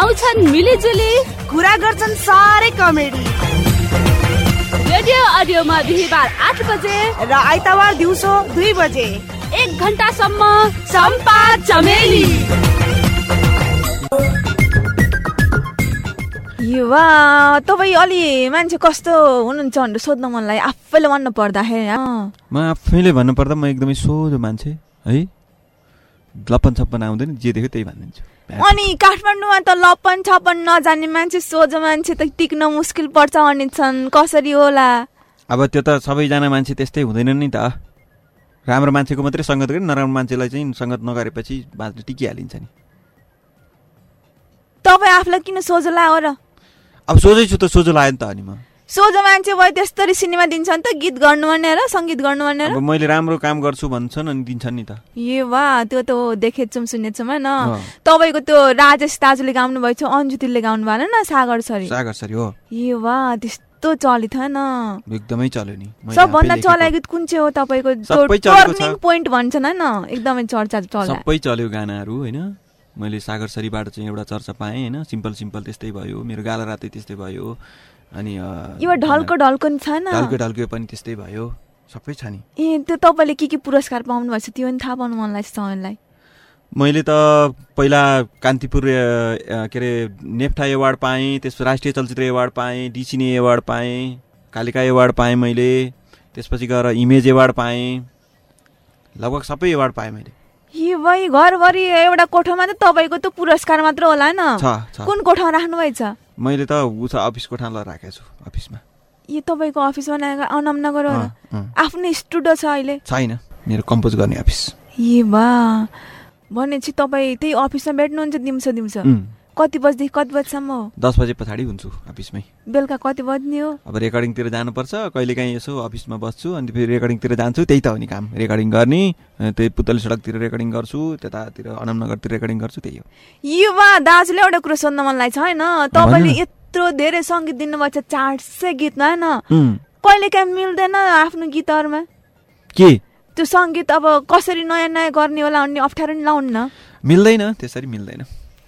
आउँछन् मिलिजुली कुरा गर्छन् सारे कमेडी। रेडियो अडियोमा बिहिबार आठ बजे र आइतबार दिउँसो दुई बजे। एक घन्टासम्म चम्पा चमेली। युवा तपाईँ अलि मान्छे कस्तो हुनुहुन्छ भनेर सोध्न मन आफैले भन्नु पर्दाखेरि म आफैले भन्नुपर्दा म एकदमै सोझो मान्छे है? लप्पन छप्पन आउँदैन जे देख्यो त्यही भनिदिन्छु। अनि काठमाडौँमा त लप्पन छप्पन नजाने मान्छे सोझो मान्छे त टिक्न मुस्किल पर्छ अनि छन् कसरी होला? अब त्यो त सबैजना मान्छे त्यस्तै हुँदैन नि त। राम्रो मान्छेको मात्रै सङ्गत गरे नराम्रो मान्छेलाई चाहिँ सङ्गत नगरेपछि बाँच्नु टिकिहालिन्छ नि। तपाईँ आफूलाई किन सोझो लाग्यो र? अब सोझै छु त सोझो लाग्यो नि त अनि म। सोझो मान्छे भयो त्यस्तरी सिनेमा दिन्छन् त गीत गर्नु भनेर सङ्गीत गर्नु भनेर अब मैले राम्रो काम गर्छु भन्छन् अनि दिन्छन् नि त। ए वा त्यो त देखेछौँ सुनेछौँ होइन। तपाईँको त्यो राजेश दाजुले गाउनु भएछ अन्जुतिले गाउनु भएन न सागर सर। सागर सर हो। ए वा त्यस्तो चलित होइन। एकदमै चल्यो नि। सबभन्दा चलाएको गीत कुन चाहिँ हो तपाईँको? पोइन्ट भन्छन् होइन एकदमै चर्चा चल्यो सबै चल्यो गानाहरू होइन? मैले सागर सरीबाट चाहिँ एउटा चर्चा पाएँ होइन? सिम्पल सिम्पल त्यस्तै भयो। मेरो गाला रातै त्यस्तै भयो। अनि यो ढल्को ढल्को नि छैन? ढल्के ढल्के पनि त्यस्तै भयो। सबै छ नि। ए त्यो तपाईँले के के पुरस्कार पाउनु भएको छ त्यो पनि थाहा पाउनु मन लाग्छ तपाईँलाई। मैले त पहिला कान्तिपुर के अरे नेप्टा एवार्ड पाएँ त्यसपछि राष्ट्रिय चलचित्र एवार्ड पाएँ डिसिने एवार्ड पाएँ कालिका एवार्ड पाएँ मैले त्यसपछि गएर इमेज एवार्ड पाएँ। लगभग सबै एवार्ड पाएँ मैले। भाइ घरभरि एउटा कोठामा त तपाईँको त पुरस्कार मात्र होला छ। कुन कोठामा राख्नु भएछ? मैले त अफिस कोठालाई राखेको छु अफिसमा। ए तपाईँको अफिस बनाएको अनमनगर हो अँ, अँ। आफ्नै स्टुडियो छ अहिले? छैन मेरो कम्पोज गर्ने अफिस। ए बा। भनेपछि तपाईँ त्यही अफिसमा भेट्नुहुन्छ दिउँसो दिउँसो? कति बजीदेखि कति बजीसम्म हो? दस बजे पछाडि हुन्छु अफिसमै। बेलुका कति बज्ने हो? अब रेकर्डिङतिर जानुपर्छ कहिलेकाहीँ यसो अफिसमा बस्छु अनि फेरि रेकर्डिङतिर जान्छु त्यही त हो नि काम। रेकर्डिङ गर्ने त्यही पुतली सडकतिर रेकर्डिङ गर्छु त्यतातिर अनमनगरतिर रेकर्डिङ गर्छु त्यही हो। यो बा दाजुले एउटा कुरो सोध्न मन लाग्छ होइन? तपाईँले। यत्रो धेरै सङ्गीत दिनुभएको छ चार सय गीतमा होइन? कहिले काहीँ मिल्दैन आफ्नो गीतहरूमा? के? त्यो सङ्गीत अब कसरी नयाँ नयाँ गर्ने होला भन्ने अप्ठ्यारो नि लाउनु न। मिल्दैन त्यसरी मिल्दैन।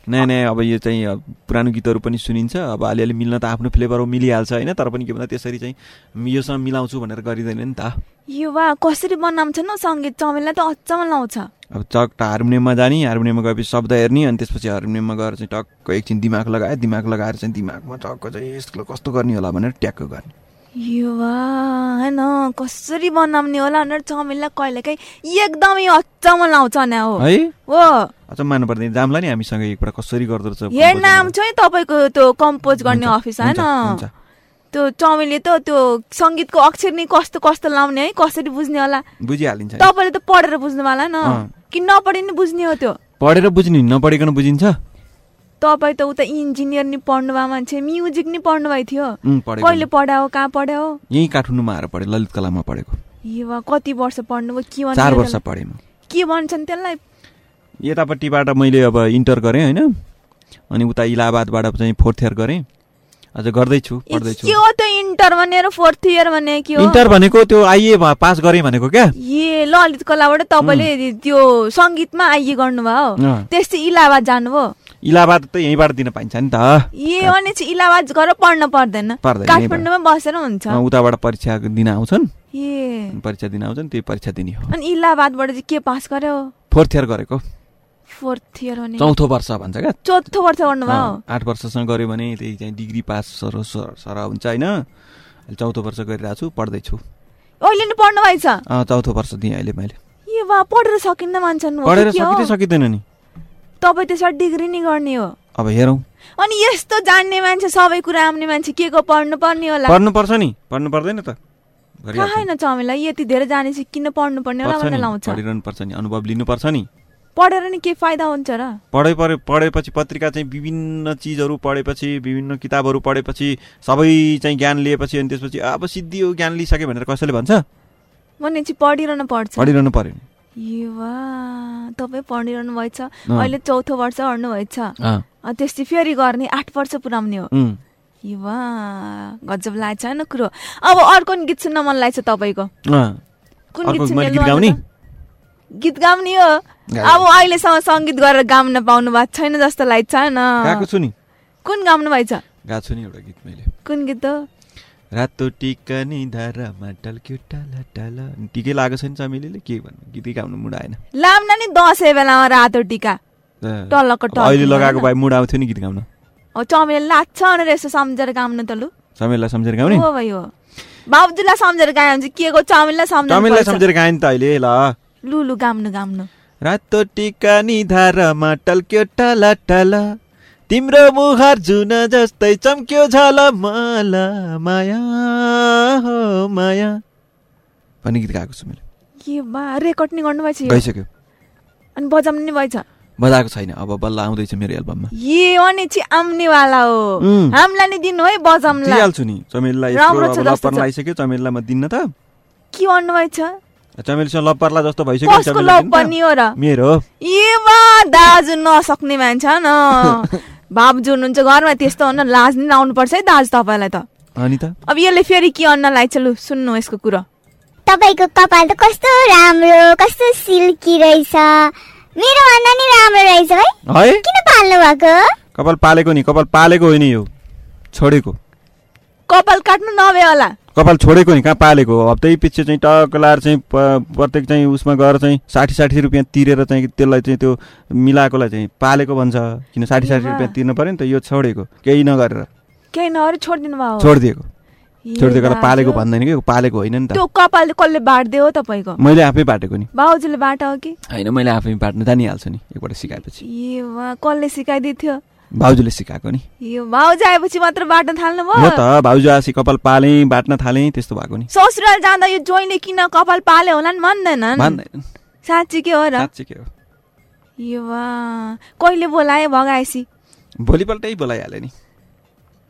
नयाँ नयाँ अब यो चाहिँ पुरानो गीतहरू पनि सुनिन्छ। अब अलिअलि मिल्न त आफ्नो फ्लेभरमा मिलिहाल्छ होइन? तर पनि के भन्दा त्यसरी चाहिँ योसँग मिलाउँछु भनेर गरिँदैन नि त। यो वा कसरी बनाउँछ न सङ्गीत? चमेललाई त अचम्म लाउँछ। अब चक्क हार्मोनियममा जाने हार्मोनियममा गएपछि शब्द हेर्ने अनि त्यसपछि हार्मोनियममा गएर चाहिँ टक्क एकछिन दिमाग लगायो दिमाग लगाएर चाहिँ दिमागमा टक्क चाहिँ यसको कस्तो गर्ने होला भनेर ट्याक्क गर्ने। यो वा होइन कसरी बनाउने होला भनेर चमेललाई कहिले काहीँ एकदमै अचम्म लाउँछ न हो। है? हो। अझ मान्नु पर्दैन जाम्ला नि हामीसँग एकपल्ट कसरी गर्दो रहेछ हेर्न आउँछ है तपाईँको त्यो कम्पोज गर्ने अफिस होइन। त्यो चमेलले त त्यो सङ्गीतको अक्षर नि कस्तो कस्तो लाउने है कसरी बुझ्ने होला। बुझिहालिन्छ। नि। तपाईँले त पढेर बुझ्नु होला न। कि नपढे नि बुझ्ने हो त्यो। पढेर बुझ्ने नपढिकन बुझिन्छ। तपाईँ त उता इन्जिनियर नि पढ्नु भयो मान्छे म्युजिक नि पढ्नु भएको थियो कहिले। पढायो कहाँ पढायो? यहीँ काठमाडौँमा आएर पढेँ ललित कलामा पढेको। वा कति वर्ष पढ्नुभयो? के भन्छ चार वर्ष? पढेँ के भन्छन् त्यसलाई? यतापट्टिबाट मैले अब इन्टर गरेँ होइन? अनि उता इलाहाबादबाट चाहिँ फोर्थ इयर गरेँ। अझ गर्दैछु पढ्दैछु। के हो त्यो इन्टर भनेर फोर्थ इयर भने के हो? इन्टर भनेको त्यो आइए पास गरेँ भनेको क्या? ए ललित कलाबाट तपाईँले त्यो सङ्गीतमा आइए गर्नुभयो। त्यस्तै इलाहाबाद जानुभयो। इलाहाबाद त यहीँबाट दिन पाइन्छ नि त। ए भने चाहिँ इलाहाबाद गएर पढ्न पर्दैन। काठमाडौँमा बसेर हुन्छ। उताबाट परीक्षा दिन आउँछन्। ए। परीक्षा दिन आउँछन् त्यही परीक्षा दिने हो। अनि इलाहाबादबाट चाहिँ के पास गर्यो? फोर्थ इयर गरेको। फोर्थ इयर चौथो वर्ष भन्छ क्या। चौथो वर्ष गर्नुभयो आठ वर्षसँग गऱ्यो भने त्यही चाहिँ डिग्री पास सर सर हुन्छ होइन। अहिले चौथो वर्ष गरिरहेको छु पढ्दैछु। अहिले नि पढ्नु भएछ? चौथो वर्ष दिएँ अहिले मैले। ए वा पढेर सकिन्न मान्छन् पढेर? सकिँदै सकिँदैन नि। तपाईँ त्यसमा डिग्री नि गर्ने हो। अब हेरौँ। अनि यस्तो जान्ने मान्छे सबै कुरा आउने मान्छे के को पढ्नु पर्ने होला? पढ्नुपर्छ नि। पढ्नु पर्दैन त थाहा छैन चमेलाई यति धेरै जानेपछि किन पढ्नु पर्ने होला भनेर लाउँछ। पढिरहनु पर्छ नि। अनुभव लिनुपर्छ नि। पढेर नि के फाइदा हुन्छ र? पढे पढे पढेपछि पत्रिका चाहिँ विभिन्न चिजहरू पढेपछि विभिन्न किताबहरू पढेपछि सबै चाहिँ ज्ञान लिएपछि अनि त्यसपछि अब सिद्धि हो ज्ञान लिइसक्यो भनेर कसैले भन्छ? भने चाहिँ पढिरहनु पर्छ। पढिरहनु पर्यो तपाईँ पढिरहनु भएछ अहिले चौथो वर्ष गर्नु भएछ। अँ, अँ, त्यस्तै फेरि गर्ने आठ वर्ष पुऱ्याउने हो। उम्, ए वा गजब लाग्छ होइन कुरो। अब अर्को गीत सुन्न मन लाग्छ तपाईँको। कुन गीत सुन्ने गीत गाउने? हो। अब अहिलेसम्म सङ्गीत गरेर गाउन पाउनु भएको छैन जस्तो लाग्छ होइन। गाएको छु नि। कुन गाउनु भएछ? कुन गीत हो? रातो टिका नि धारामा टल्क्यो टाला टाला अनि टिकै लागेको छैन चमेलीले? के भन्नु? गीतै गाउनु मुड आएन। लाम्ना नि दसैँ बेलामा रातो टिका टल्लको अब अहिले लगाएको? भए मुड आउँथ्यो नि गीत गाउन। चमेली लाग्छ भनेर यसो सम्झेर गाउनु त लु। चमेलीलाई सम्झेर गाउने? हो भाइ हो। बाबुजीलाई सम्झेर गायो भने चाहिँ के को चमेलीलाई चमेलीलाई सम्झेर सम्झेर गाएँ नि त अहिले ल। लु लु गाउनु गाउनु। रातो टिका नि धारामा टल्क्यो टाला टाला। तिम्रो मुहार जुन जस्तै चम्क्यो झल मला माया हो माया। भन्ने गीत गाएको छु मैले। के बा रेकर्ड नि गर्नु भएछ? गइसक्यो। अनि बजाउनु नि भएछ। बजाएको छैन अब बल्ल आउँदैछ मेरो एल्बममा। ये अनि चाहिँ आउनेवाला हो. हामीलाई नि दिनु है बजामलाई दिइहाल्छु नि। चमेलीलाई छ लप्पर छ। लगाइसक्यो चमेलीलाई म दिन्न त। के भन्नुभएको छ चमेलीसँग लप्परला जस्तो भइसक्यो मेरो। ए बा दाजु नसक्ने मान्छे न। बाबुजू हुनुहुन्छ घरमा त्यस्तो हुन लाज नि लाउनुपर्छ है दाजु तपाईँलाई त। अनि त? अब यसले फेरि के अन्न लाग्छ लु सुन्नु यसको कुरो। तपाईँको कपाल त कस्तो राम्रो कस्तो सिल्की रहेछ। मेरो भन्दा नि राम्रो रहेछ है? किन पाल्नु भएको? कपाल पालेको नि कपाल पालेको होइन यो। छोडेको। कपाल काट्नु नभए होला। कपाल छोडेको नि कहाँ पालेको? हो अब त्यही पछि चाहिँ टक्क लाएर चाहिँ प्रत्येक चाहिँ उसमा गएर चाहिँ साठी साठी रुपियाँ तिरेर चाहिँ त्यसलाई चाहिँ त्यो मिलाएकोलाई चाहिँ पालेको भन्छ। किन साठी साठी। रुपियाँ तिर्नु पऱ्यो नि त यो छोडेको। केही नगरेर। केही नगरे छोडिदिनु भयो। छोडिदिएको। छोडिदिएको। पालेको भन्दैन कि पालेको होइन नि त्यो त कपाल कसले बाँड्दै हो तपाईँको? मैले आफै बाटेको नि। बाउजूले बाटा हो कि? होइन मैले आफै बाट्न जानिहाल्छु नि एकपल्ट सिकाएपछि। ए वा कसले सिकाइदिएको थियो? भाउजूले सिकाएको नि। यो भाउजू आएपछि मात्र बाट्न थाल्नु भयो? त भाउजू आसी कपाल पालेँ बाट्न थालेँ त्यस्तो भएको नि। ससुराल जाँदा यो जोइले किन कपाल पाले होला नि भन्दैन साँच्ची के हो र? साँच्चै के हो? यो कहिले बोलायो भगाएसी? भोलिपल्टै बोलाइहाल्यो नि।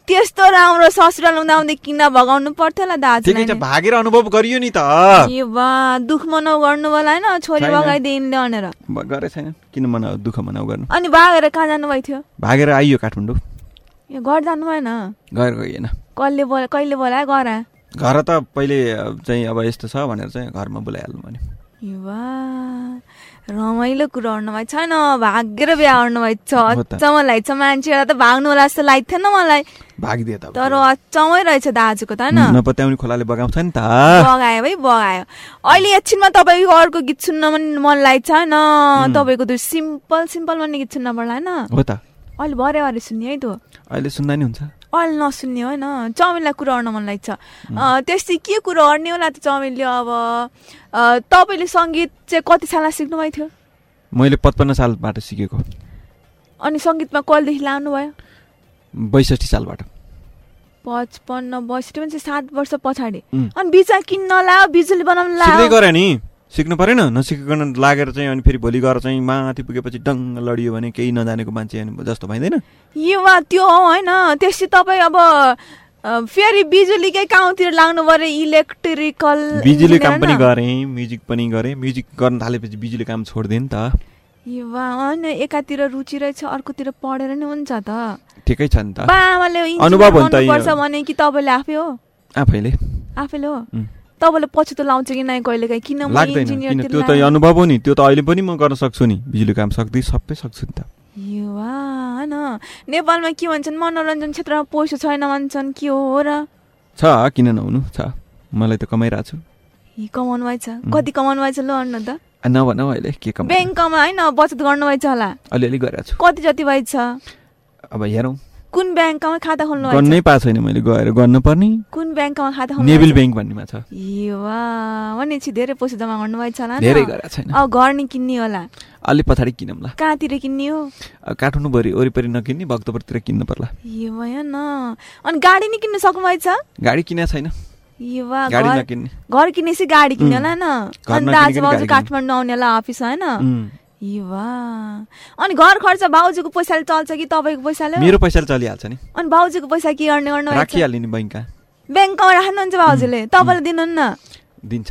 त्यस्तो राम्रो ससुराल हुँदा हुँदै किन भगाउनु पर्थ्यो होला दाजुलाई भागेर अनुभव गरियो नि त। दुख मनाउ गर्नु होला होइन छोरी छैन। भगाइदिनु भनेर। गरे छैन। किन मनाउ दुःख मनाउ गर्नु? अनि भागेर कहाँ जानुभएको थियो? भागेर आइयो काठमाडौँ। घर जानु भएन? गएर गइएन। कसले बोला कहिले बोलायो घर? घर त पहिले चाहिँ अब यस्तो छ भनेर चाहिँ घरमा बोलाइहाल्नु भने यो वा। रमाइलो कुरा गर्नुभएको छैन भागेर बिहा गर्नुभएको छ। त। अचम्म लागेको छ मान्छेलाई त भाग्नु होला जस्तो लागेको थिएन मलाई। भागिदियो त। तर अचम्मै रहेछ दाजुको त होइन? नपत्याउने खोलाले बगाउँछ नि त। बगायो है बगायो। अहिले एकछिनमा तपाईँको अर्को गीत सुन्न मन मन लागेको छ होइन? तपाईँको त्यो सिम्पल सिम्पल भन्ने गीत सुन्न पर्ला होइन? हो त। अहिले भरे भरे सुन्ने है त्यो अहिले सुन्दा नि हुन्छ। अहिले नसुन्ने होइन। चौमिनलाई कुरा गर्न मन लाग्छ। त्यस्तै के कुरा गर्ने होला त चौमिनले अब? तपाईँले सङ्गीत चाहिँ कति सालमा सिक्नुभएको थियो? मैले पचपन्न सालबाट सिकेको। अनि सङ्गीतमा कहिलेदेखि लानुभयो? बैसठी सालबाट। पचपन्न बैसठी चाहिँ सात वर्ष पछाडि. अनि बिचमा किन्न लायो बिजुली बनाउनु गरे नि। सिक्नु परेन। नसिकिकन लागेर चाहिँ अनि फेरि भोलि गएर चाहिँ माथि पुगेपछि डङ्ग लडियो भने केही नजानेको मान्छे जस्तो भइँदैन। यो वा त्यो होइन। त्यसै तपाईँ अब फेरि बिजुलीकै कामतिर लाग्नु पऱ्यो? इलेक्ट्रिकल बिजुली काम पनि? गरेँ म्युजिक पनि गरेँ। म्युजिक गर्न थालेपछि बिजुली काम छोडिदिएँ नि त। यो वा होइन एकातिर रुचि रहेछ अर्कोतिर पढेर नि हुन्छ त। ठिकै छ नि त। आमाले अनुभव हो नि त पर्छ यो। भने कि तपाईँले आफै हो? आफैले। आफैले हो? उम्. तपाईँले पछुतो लाउँछ कि नै कहिले काहीँ? किन लाग्दैन त्यो त? अनुभव हो नि। त्यो त अहिले पनि म गर्न सक्छु नि। बिजुली काम सक्दै सबै सक्छु नि त। यो वा होइन? नेपालमा के भन्छन्? मनोरञ्जन क्षेत्रमा पैसा छैन भन्छन्। के हो र? छ किन नहुनु? छ। मलाई त कमाइरहेको छु। कमाउनु भएछ। कति कमाउनु भएछ? ल अन्न त। नभन अहिले के कमाइ ब्याङ्कमा होइन? बचत गर्नु भएछ होला। अलिअलि गरेको छु। कति जति भएछ? अब हेरौँ। कुन ब्याङ्कमा खाता खोल्नु गर्नै पाएको छैन मैले गएर गर्नुपर्ने। कुन ब्याङ्कमा खाता खोल्नु नेबिल? ब्याङ्क भन्नेमा छ। यो वा भनेपछि धेरै पैसा जम्मा गर्नु होला नि? धेरै गरेको छैन। अब घर नि किन्ने होला। अलि पछाडि किनौँ ल। कहाँतिर किन्ने हो? काठमाडौँ भरि वरिपरि नकिन्ने भक्तपुरतिर किन्नु पर्ला। यो भयो न। अनि गाडी नि किन्न सक्नु भएछ गाडी किने छैन। घर किनेपछि गाडी उम्. होला न। अनि दाजु भाउजू किन्ने। काठमाडौँ आउने होला अफिस होइन? अनि घर खर्च भाउजूको पैसाले चल्छ कि तपाईँको पैसाले? मेरो पैसाले चलिहाल्छ नि। अनि भाउजूको पैसा के गर्ने गर्नु? राखिहाल्ने नि बैङ्कका। ब्याङ्कमा राख्नुहुन्छ भाउजूले तपाईँले दिनुहुन्न? दिन्छ।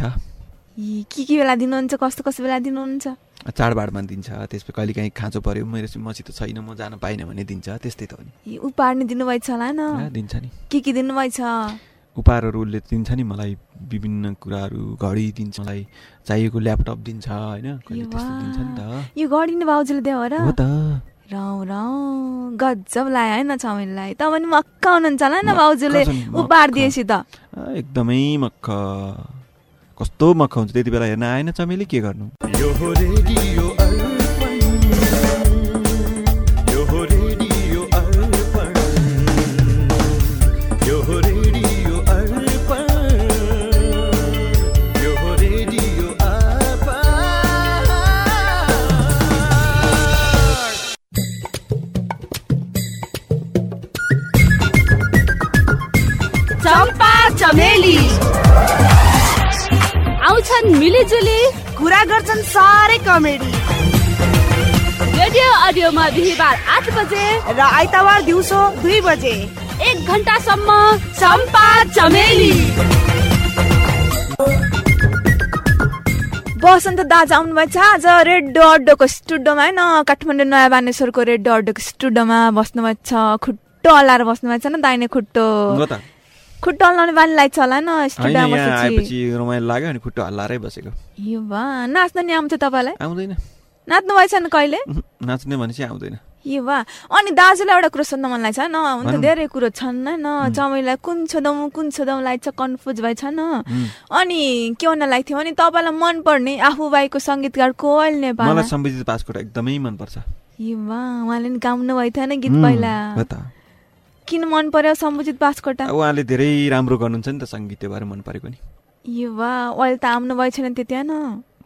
के के बेला दिनुहुन्छ? कस्तो कस्तो बेला दिनुहुन्छ? चाडबाडमा दिन्छ। त्यसपछि कहिले काहीँ खाँचो पर्यो। मेरो मसित छैन म जान पाइनँ भने दिन्छ। त्यस्तै त हो नि। उपहार नि दिनुभएको छ होला दिन्छ नि। के के दिनुभएको छ उपहारहरू उसले दिन्छ नि मलाई। विभिन्न कुराहरू घडी दिन्छ मलाई चाहिएको ल्यापटप दिन्छ होइन? यो त्यस्तो दिन्छ नि त। यो गढी नि भाउजूले दियो हो र। हो त। रौ रौ गजब लाग्यो होइन चौमिनलाई त पनि मक्का हुनुहुन्छ होला नि मक्का छन्, उपहार मक्का। दिएपछि त। एकदमै मक्ख कस्तो मक्ख हुन्छ त्यति बेला हेर्न आएन चमेली के गर्नु? चमेली आउँछन् मिलिजुली। कुरा गर्छन् साह्रै कमेडी। रेडियो अडियोमा बिहिबार आठ बजे र आइतबार दिउँसो दुई बजे। एक घन्टासम्म चम्पा चमेली। बसन्त दाजु आउनुभएछ आज रेड अड्डोको स्टुडियोमा होइन? काठमाडौँ नयाँ बानेश्वरको रेड अड्डोको स्टुडियोमा बस्नुभएको छ खुट्टो हल्लाएर बस्नुभएको छ न दाहिने खुट्टो। खुट्टो हल्लाउने बानी लाग्छ होला न आएपछि रमाइलो लाग्यो अनि खुट्टा हल्लाएरै बसेको। यो बा नाच्न नि आउँछ तपाईँलाई? आउँदैन। नाच्नु भएछ नि कहिले? नाच्ने भनेपछि आउँदैन। यो बा अनि दाजुलाई एउटा कुरो सोध्न मन लाग्छ होइन हुन त। धेरै कुरो छन् होइन चमैलाई कुन छोदौँ कुन छोदौँ लाग्छ कन्फ्युज भएछ न। अनि के हुन लाग्थ्यो भने तपाईँलाई मनपर्ने आफू बाईको सङ्गीतकार को अहिले नेपाल। मलाई सम्बिजित बास्कोटा एकदमै मनपर्छ। यो बा उहाँले नि गाउनु भएको होइन गीत पहिला। किन मन पर्यो सम्बुजित बास्कोटा? उहाँले धेरै राम्रो गर्नुहुन्छ नि त सङ्गीत त्यो भएर मन परेको नि। यो बा अहिले त आउनु भएको छैन त्यति होइन।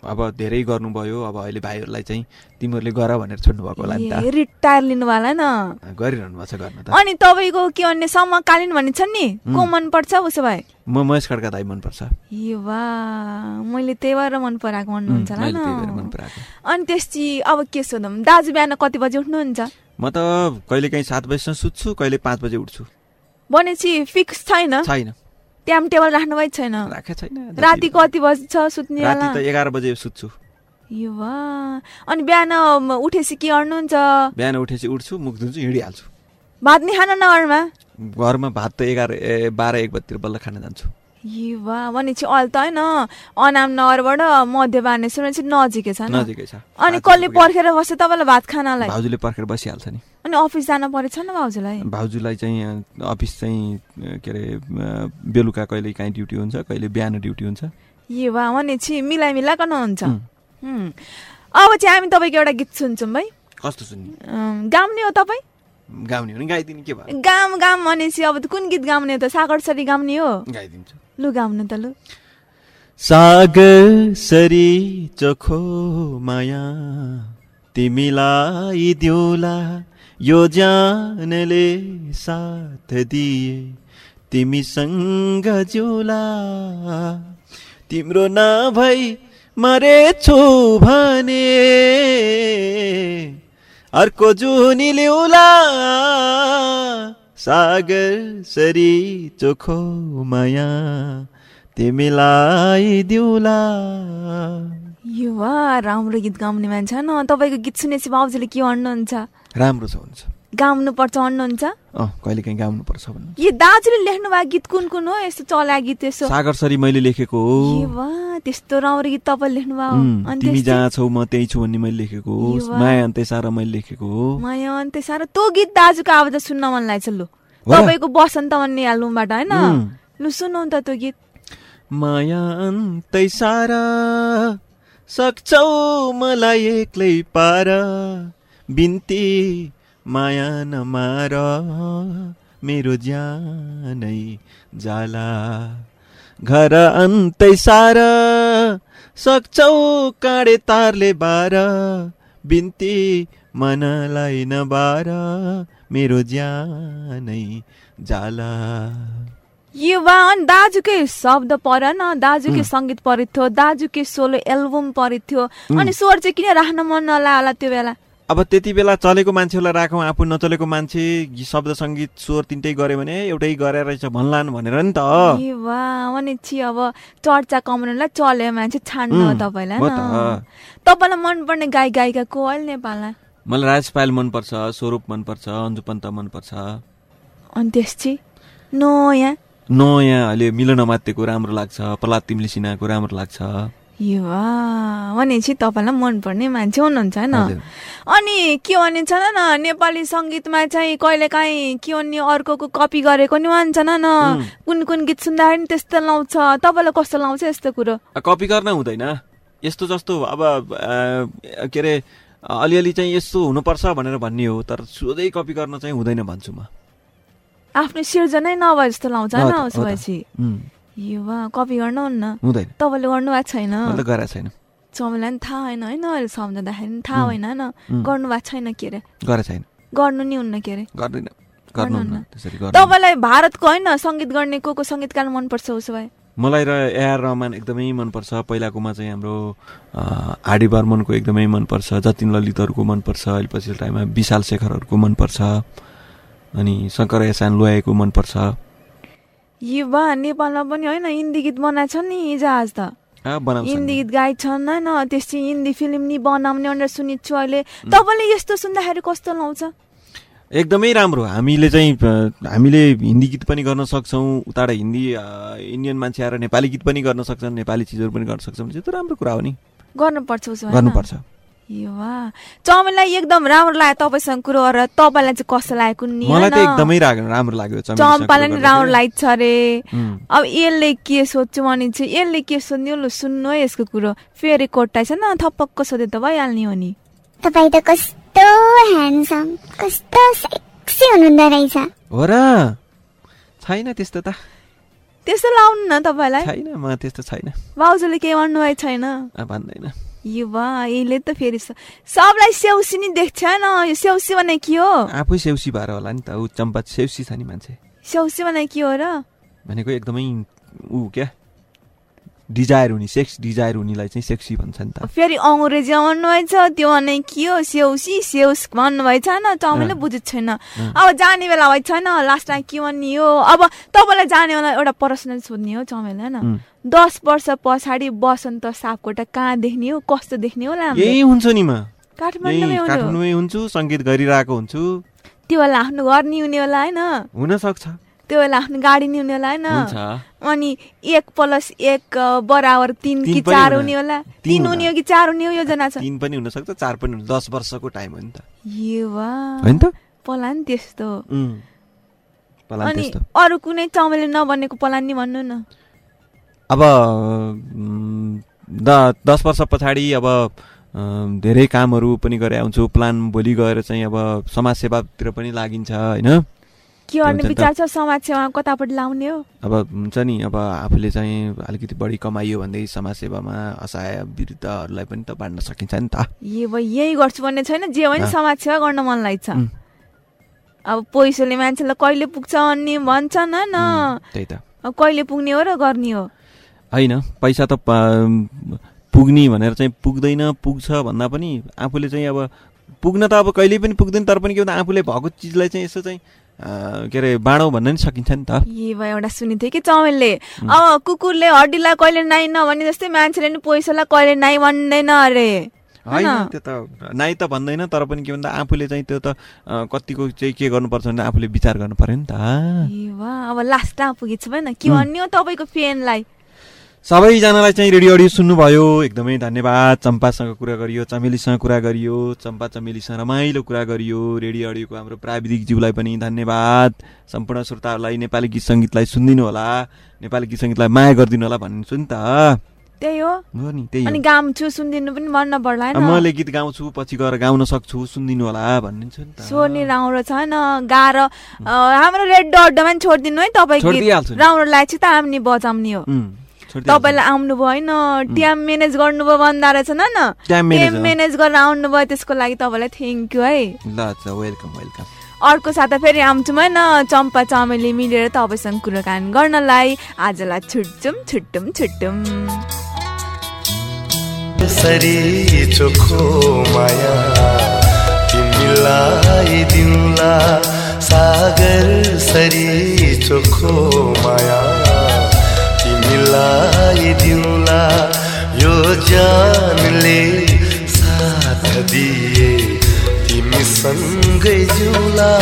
अब धेरै गर्नुभयो अब अहिले भाइहरूलाई चाहिँ तिमीहरूले गर भनेर छोड्नु भएको होला नि त। रिटायर लिनु होला न गरिरहनु भएको छ गर्न त। अनि तपाईँको के भन्ने समकालीन भन्ने छ नि? को. मन पर्छ उसो भए? म महेश खड्का दाई मनपर्छ यो बा मैले त्यही भएर मन पराएको भन्नुहुन्छ होला मन न अनि त्यसपछि अब के सोधौँ? दाजु बिहान कति बजी उठ्नुहुन्छ? म त कहिले काहीँ सात बजीसम्म सुत्छु कहिले पाँच बजे उठ्छु। भनेपछि फिक्स छैन? छैन। टाइम टेबल राख्नु भएको छैन। राखेको छैन। राति कति बजी छ सुत्ने राति त एघार बजे सुत्छु। यो अनि बिहान उठेपछि के गर्नुहुन्छ? बिहान उठेपछि उठ्छु मुख धुन्छु हिँडिहाल्छु। भात नि खानु न घरमा भात त एघार बाह्र एक बजीतिर बल्ल खान जान्छु। यो बा भनेपछि अहिले त होइन अनाम नगरबाट मध्य बानेश्वर चाहिँ नजिकै छ न नजिकै छ। अनि कसले। पर्खेर बस्छ तपाईँलाई भात खानलाई? भाउजूले पर्खेर बसिहाल्छ नि। अनि अफिस जानु परेछ न भाउजूलाई? भाउजूलाई चाहिँ अफिस चाहिँ के अरे बेलुका कहिले काहीँ ड्युटी हुन्छ कहिले बिहान ड्युटी हुन्छ। यो बा भनेपछि मिलाइ मिलाइकन हुन्छ. अब चाहिँ हामी तपाईँको एउटा गीत सुन्छौँ है कस्तो सुन्ने? गाउने हो तपाईँ? गाउने हो भने गाइदिने के भयो? गाम गाम भनेपछि अब कुन गीत गाउने हो त? सागरसरी गाउने हो। गाइदिन्छु। लु गाउनु त लु सागर सरी चोखो माया तिमीलाई दिउला यो जानले साथ दिए तिमीसँग जिउला। तिम्रो नभई मरेछु भने अर्को जुनी ल्याउला सागर सरी चोखो माया तिमीलाई दिउला। यो वा राम्रो गीत गाउने मान्छे न। तपाईँको गीत सुनेपछि बाबुजीले के भन्नुहुन्छ? राम्रो छ हुन्छ। गाउनु पर्छ भन्नुहुन्छ? कहिले काहीँ गाउनुपर्छ भन्नु। यो दाजुले लेख्नु भएको गीत कुन कुन हो? यस्तो चला गीत यसो। सागर सरी मैले लेखेको हो। त्यस्तो राम्रो गीत तपाईँले लेख्नु अनि तिमी जहाँ छौ म त्यही छु भन्ने मैले लेखेको हो। माया अन्त्य सारा मैले लेखेको हो। माया अन्त साह्रो त्यो गीत दाजुको आवाज सुन्न मन लाग्छ लु? तपाईँको बसन्त भन्ने एल्बमबाट होइन. लु सुनौ त त्यो गीत। माया अन्तै सारा। सक्छौ मलाई एक्लै पार। बिन्ती माया नमार मेरो ज्यानै जाला। घर अन्तै सारा सक्छौ काँडे तारले बार बिन्ती मनलाई नबार मेरो ज्यानै जाला। यो वा अनि दाजुकै शब्द पर न दाजुकै सङ्गीत परेको थियो दाजुकै सोलो एल्बम परेको थियो अनि स्वर चाहिँ किन राख्न मन नला होला त्यो बेला? अब त्यति बेला चलेको मान्छेलाई राखौँ आफू नचलेको मान्छे शब्द सङ्गीत स्वर तिनटै गऱ्यो भने एउटै गरेर रहेछ भन्लान् भनेर नि त। वा भनेपछि अब चर्चा कमाउनलाई चल्यो मान्छे उम्, तपाईँलाई। तपाईँलाई मनपर्ने गायक गायिका को अहिले नेपालमा मलाई राज पायल मनपर्छ स्वरूप मनपर्छ अन्जु पन्त मनपर्छ। अनि त्यसपछि? नयाँ? नयाँ अहिले मिलन अमात्यको राम्रो लाग्छ प्रहलाद तिमली सिन्हाको राम्रो लाग्छ। यो भनेपछि तपाईँलाई मनपर्ने मान्छे हुनुहुन्छ होइन। अनि के भनिन्छ न नेपाली सङ्गीतमा चाहिँ कहिले काहीँ के भन्ने अर्कोको कपी गरेको नि भन्छन् न कुन कुन गीत सुन्दाखेरि नि त्यस्तो लाउँछ। तपाईँलाई कस्तो लाउँछ यस्तो कुरो? कपी गर्न हुँदैन। यस्तो जस्तो अब के अरे अलिअलि चाहिँ यस्तो हुनुपर्छ भनेर भन्ने हो तर सोधै कपी गर्न चाहिँ हुँदैन भन्छु म। आफ्नो सिर्जनै नभए जस्तो लाउँछ होइन कपी गर्नुहुन्न हुँदैन। तपाईँले गर्नु भएको छैन गरेको छैन। चमलाई पनि थाहा होइन होइन अहिले सम्झँदाखेरि थाहा होइन होइन। उम्. गर्नु भएको छैन के अरे? गरेको छैन। गर्नु नि हुन्न के अरे? गर्दैन। गर्नुहुन्न तपाईँलाई भारतको होइन सङ्गीत गर्ने को को सङ्गीतकार मनपर्छ उसो भए? मलाई र एआर रहमान एकदमै मनपर्छ। पहिलाकोमा चाहिँ हाम्रो आडी बर्मनको एकदमै मनपर्छ। जतिन ललितहरूको मनपर्छ। अहिले पछिल्लो टाइममा विशाल शेखरहरूको मनपर्छ। अनि शङ्कर एसान लोयाको मनपर्छ। युवा नेपालमा पनि होइन हिन्दी गीत बनाएको छ नि हिजो आज त। हिन्दी गीत गाएको छन् होइन त्यसपछि हिन्दी फिल्म नि बनाउने भनेर सुनेको छु अहिले। तपाईँले यस्तो सुन्दाखेरि कस्तो लाउँछ? एकदमै राम्रो। हामीले चाहिँ हामीले हिन्दी गीत पनि गर्न सक्छौँ उताबाट हिन्दी इन्डियन मान्छे आएर नेपाली गीत पनि गर्न सक्छन् नेपाली चिजहरू पनि गर्न सक्छौँ चाहिँ त राम्रो कुरा हो नि। गर्नुपर्छ? गर्नुपर्छ। युवा चौमिनलाई एकदम राम्रो लाग्यो तपाईँसँग कुरो गरेर। तपाईँलाई चाहिँ कस्तो लाग्यो कुन्नी मलाई त? एकदमै राम्रो लाग्यो चम्पालाई कुरो नि राम्रो। लाग्छ अरे. अब यसले के सोध्छु भने चाहिँ यसले के सोध्ने लु सुन्नु है यसको कुरो। फेरि कोट्टाइ छ न थपक्क सोधे त भइहाल्ने हो नि। तपाईँ त कस्तो ह्यान्डसम कस्तो सेक्सी हुनुहुँदो रहेछ। हो र। छैन त्यस्तो त। त्यस्तो लाउनु न तपाईँलाई। छैन म त्यस्तो छैन। भाउजूले केही भन्नुभएको छैन? आ, भन्दैन। युवा यसले त फेरि सबलाई स्याउसी नि देख्छ न यो स्याउसी भने के हो आफै सेउसी भएर होला नि त ऊ चम्पा सेउसी छ नि मान्छे स्याउसी भने के हो र भनेको एकदमै ऊ क्या डिजायर हुने सेक्स डिजायर हुनेलाई चाहिँ सेक्सी भन्छ नि त फेरि अङ्ग्रेजी भन्नुभएछ त्यो भने के हो स्याउसी स्याउस भन्नुभएछ न अँ। बुझेको छैन। अब जाने बेला भएको छैन लास्टमा के भन्ने हो अब तपाईँलाई जाने बेला एउटा पर्सनल सोध्ने हो चौमिनले होइन. दस वर्ष पछाडि बसन्त सापकोटा कहाँ देख्ने हो? कस्तो देख्ने होला? यही हुन्छ नि म। काठमाडौँमै हुनु हुन्छु सङ्गीत गरिरहेको हुन्छु। त्यो बेला आफ्नो घर नि हुने होला होइन। हुन सक्छ त्यो बेला आफ्नो गाडी नि हुने होला होइन। अनि एक प्लस एक बराबर तिन कि चार हुन- हुने होला। तिन हुन। हुने हो कि चार हुने हो योजना छ? तिन पनि हुनसक्छ चार पनि हुन्छ दस वर्षको टाइम हो नि त। ये वा। होइन त? पलान त्यस्तो अनि अरू कुनै चौमेले नबनेको पलान नि भन्नु न। अब द दस वर्ष पछाडि अब धेरै कामहरू पनि गरेर आउँछु। प्लान भोलि गएर चाहिँ अब समाजसेवातिर पनि लागिन्छ होइन? के गर्ने? नि। विचार छ समाज सेवा कतापट्टि लाउने हो? अब हुन्छ नि अब आफूले चाहिँ अलिकति बढी कमाइयो भन्दै समाजसेवामा असहाय विरुद्धहरूलाई पनि त बाँड्न सकिन्छ नि त। भयो यही गर्छु भन्ने छैन। जे भने अँ। समाज सेवा गर्न मन लाग्छ. अब पैसाले मान्छेलाई कहिले पुग्छ त्यही त। अब कहिले पुग्ने हो र गर्ने हो? होइन पैसा त पुग्ने भनेर चाहिँ पुग्दैन पुग्छ भन्दा पनि आफूले चाहिँ अब पुग्न त अब कहिले पनि पुग्दैन तर पनि के भन्दा आफूले भएको चिजलाई चाहिँ यसो चाहिँ के अरे बाँडौँ भन्न नि सकिन्छ नि त। ये भयो एउटा सुनेको थिएँ कि चौमेलले? अब कुकुरले हड्डीलाई कहिले नाइ नभने जस्तै मान्छेले नि पैसालाई कहिले नाइ भन्दैन अरे। होइन? त्यो त नाइ त भन्दैन तर पनि के भन्दा आफूले चाहिँ त्यो त कतिको चाहिँ के गर्नुपर्छ भने आफूले विचार गर्नु पर्यो नि त। ए अब लास्टमा पुगेको छ भएन। के. भन्ने हो तपाईँको फ्यानलाई सबैजनालाई चाहिँ रेडियो अडियो सुन्नुभयो। एकदमै धन्यवाद। चम्पासँग कुरा गरियो चमेलीसँग कुरा गरियो चम्पा चमेलीसँग रमाइलो कुरा गरियो। रेडियो अडियोको हाम्रो प्राविधिक ज्यूलाई पनि धन्यवाद। सम्पूर्ण श्रोताहरूलाई नेपाली गीत सङ्गीतलाई सुनिदिनु होला। नेपाली गीत सङ्गीतलाई माया गरिदिनु होला भन्छु नि त। त्यही हो। नि त्यही अनि सुनिदिनु पनि अब मैले गीत गाउँछु पछि गएर गाउन सक्छु सुनिदिनु होला भनिदिन्छु नि त। राम्रो गाह्रो। हाम्रो रेड छोडिदिनु है तपाईँ छोडिदिइहाल्छु। राम्रो लाग्छ त हामीले बजाउने हो। तपाईँलाई आउनुभयो होइन? ट्याम म्यानेज गर्नुभयो भन्दा रहेछ न न? टाइम म्यानेज गरेर आउनुभयो त्यसको लागि तपाईँलाई थ्याङ्क यू है। ल वेलकम वेलकम अर्को साता फेरि आउँछौँ होइन? चम्पा चमेली मिलेर तपाईँसँग कुराकानी गर्नलाई। आजलाई छुट्टुम छुट्टुम छुट्टुम। सरी चोखो माया तिमीलाई दिउँला सागर सरी चोखो माया। दिउँला। यो जानले साथ दिए। तिमीसँगै जिउला।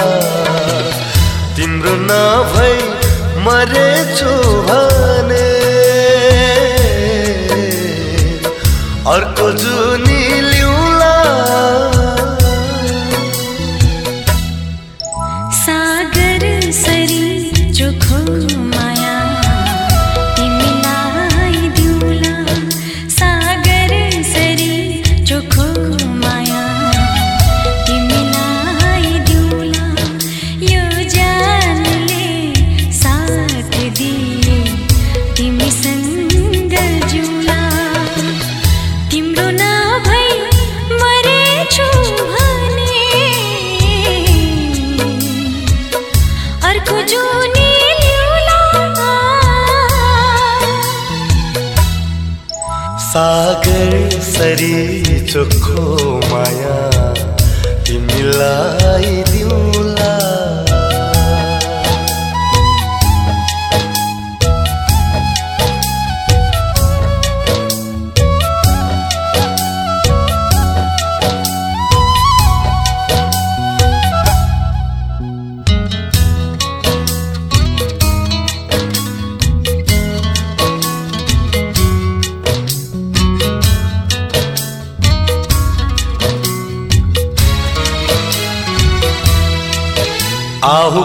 तिम्रो नभई मरेछु भने। अर्को जुनी सागर सरी चोखो माया तिमीलाई दिउँला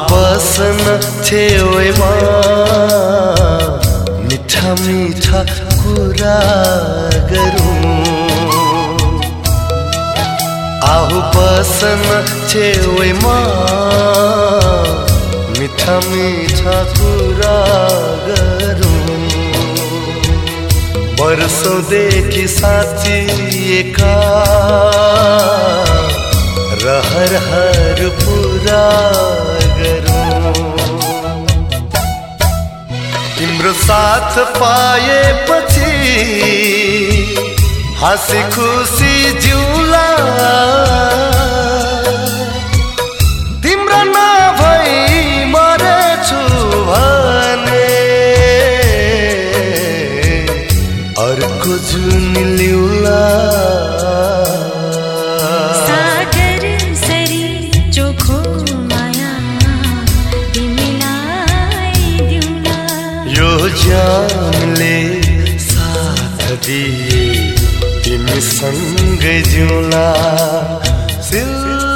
आहु बसन छेउमा मिठा मिठा कुरा गरौँ। आहु बसन छेउमा मिठा मिठा कुरा गरौँ। वर्षौँदेखि साँचिएका रहर पुरा साथ पाएपछि हाँसी खुसी जिउला। तिम्रो नभई मरेछु भने अर्को जुन लिउला। यो जानले साथ दिए। तिमीसँगै जिउला। सिलसिला।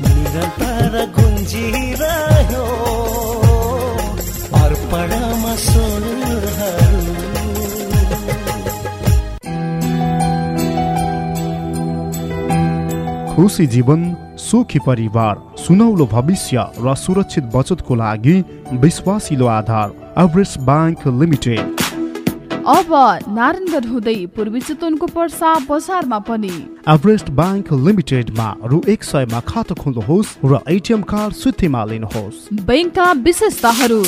निरन्तर गुन्जिरह्यो। अर्पणमा स्वरहरू खुसी जीवन सुखी परिवार सुनौलो भविष्य र सुरक्षित बचतको लागि विश्वासिलो आधार एभरेस्ट ब्याङ्क लिमिटेड। अब नारायणगढ हुँदै पूर्वी चितवनको पर्सा बजारमा पनि। एभरेस्ट ब्याङ्क लिमिटेडमा रु एक सयमा खाता खोल्नुहोस् र एटिएम कार्ड सुत्तीमा लिनुहोस्। बैङ्कका विशेषताहरू।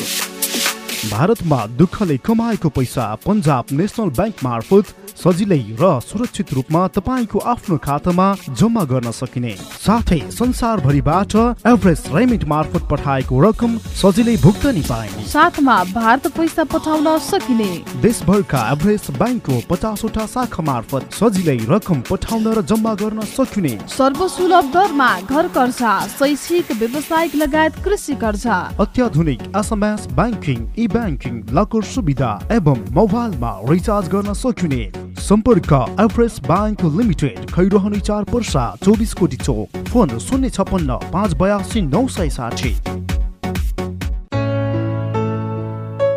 भारतमा दुःखले कमाएको पैसा पन्जाब नेसनल ब्याङ्क मार्फत सजिलै र सुरक्षित रूपमा तपाईँको आफ्नो खातामा जम्मा गर्न सकिने। साथै संसारभरिबाट एभरेस्ट रेमिट मार्फत पठाएको रकम सजिलै भुक्तानी पाइने। साथमा भारत पैसा पठाउन सकिने। देशभरका एभरेस्ट ब्याङ्कको पचासवटा शाखा मार्फत सजिलै रकम पठाउन र जम्मा गर्न सकिने। सर्वसुलभ दरमा घर कर्जा शैक्षिक व्यावसायिक लगायत कृषि कर्जा। अत्याधुनिक SMS banking e banking locker सुविधा एवं मोबाइलमा रिचार्ज गर्न सकिने। सम्पर्क एभरेस्ट ब्याङ्क लिमिटेड खैरहने चार पर्सा चौबिस कोटी चोक फोन शून्य छपन्न पाँच बयासी नौ सय साठी।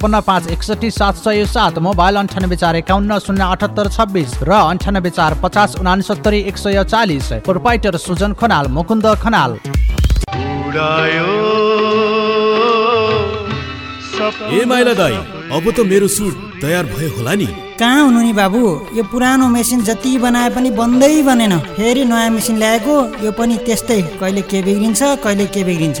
छपन्न पाँच एकसठी सात सय सात मोबाइल अन्ठानब्बे चार एकाउन्न शून्य अठहत्तर छब्बिस र अन्ठानब्बे चार पचास उनासत्तरी एक सय चालिस। प्रोपाइटर सुजन खनाल मुकुन्द खनाल। ए माइला दाई अब त मेरो सुट तयार भयो होला नि। कहाँ हुनु नि बाबु? यो पुरानो मेसिन जति बनाए पनि बन्दै बनेन। फेरि नयाँ मेसिन ल्याएको यो पनि त्यस्तै। कहिले के बिग्रिन्छ कहिले के बिग्रिन्छ।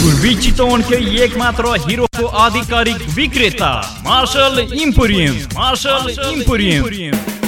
पूर्वी चितवनकै एक मात्र हिरोको आधिकारिक विक्रेता मार्शल इम्पोरियम मार्शल इम्पोरियम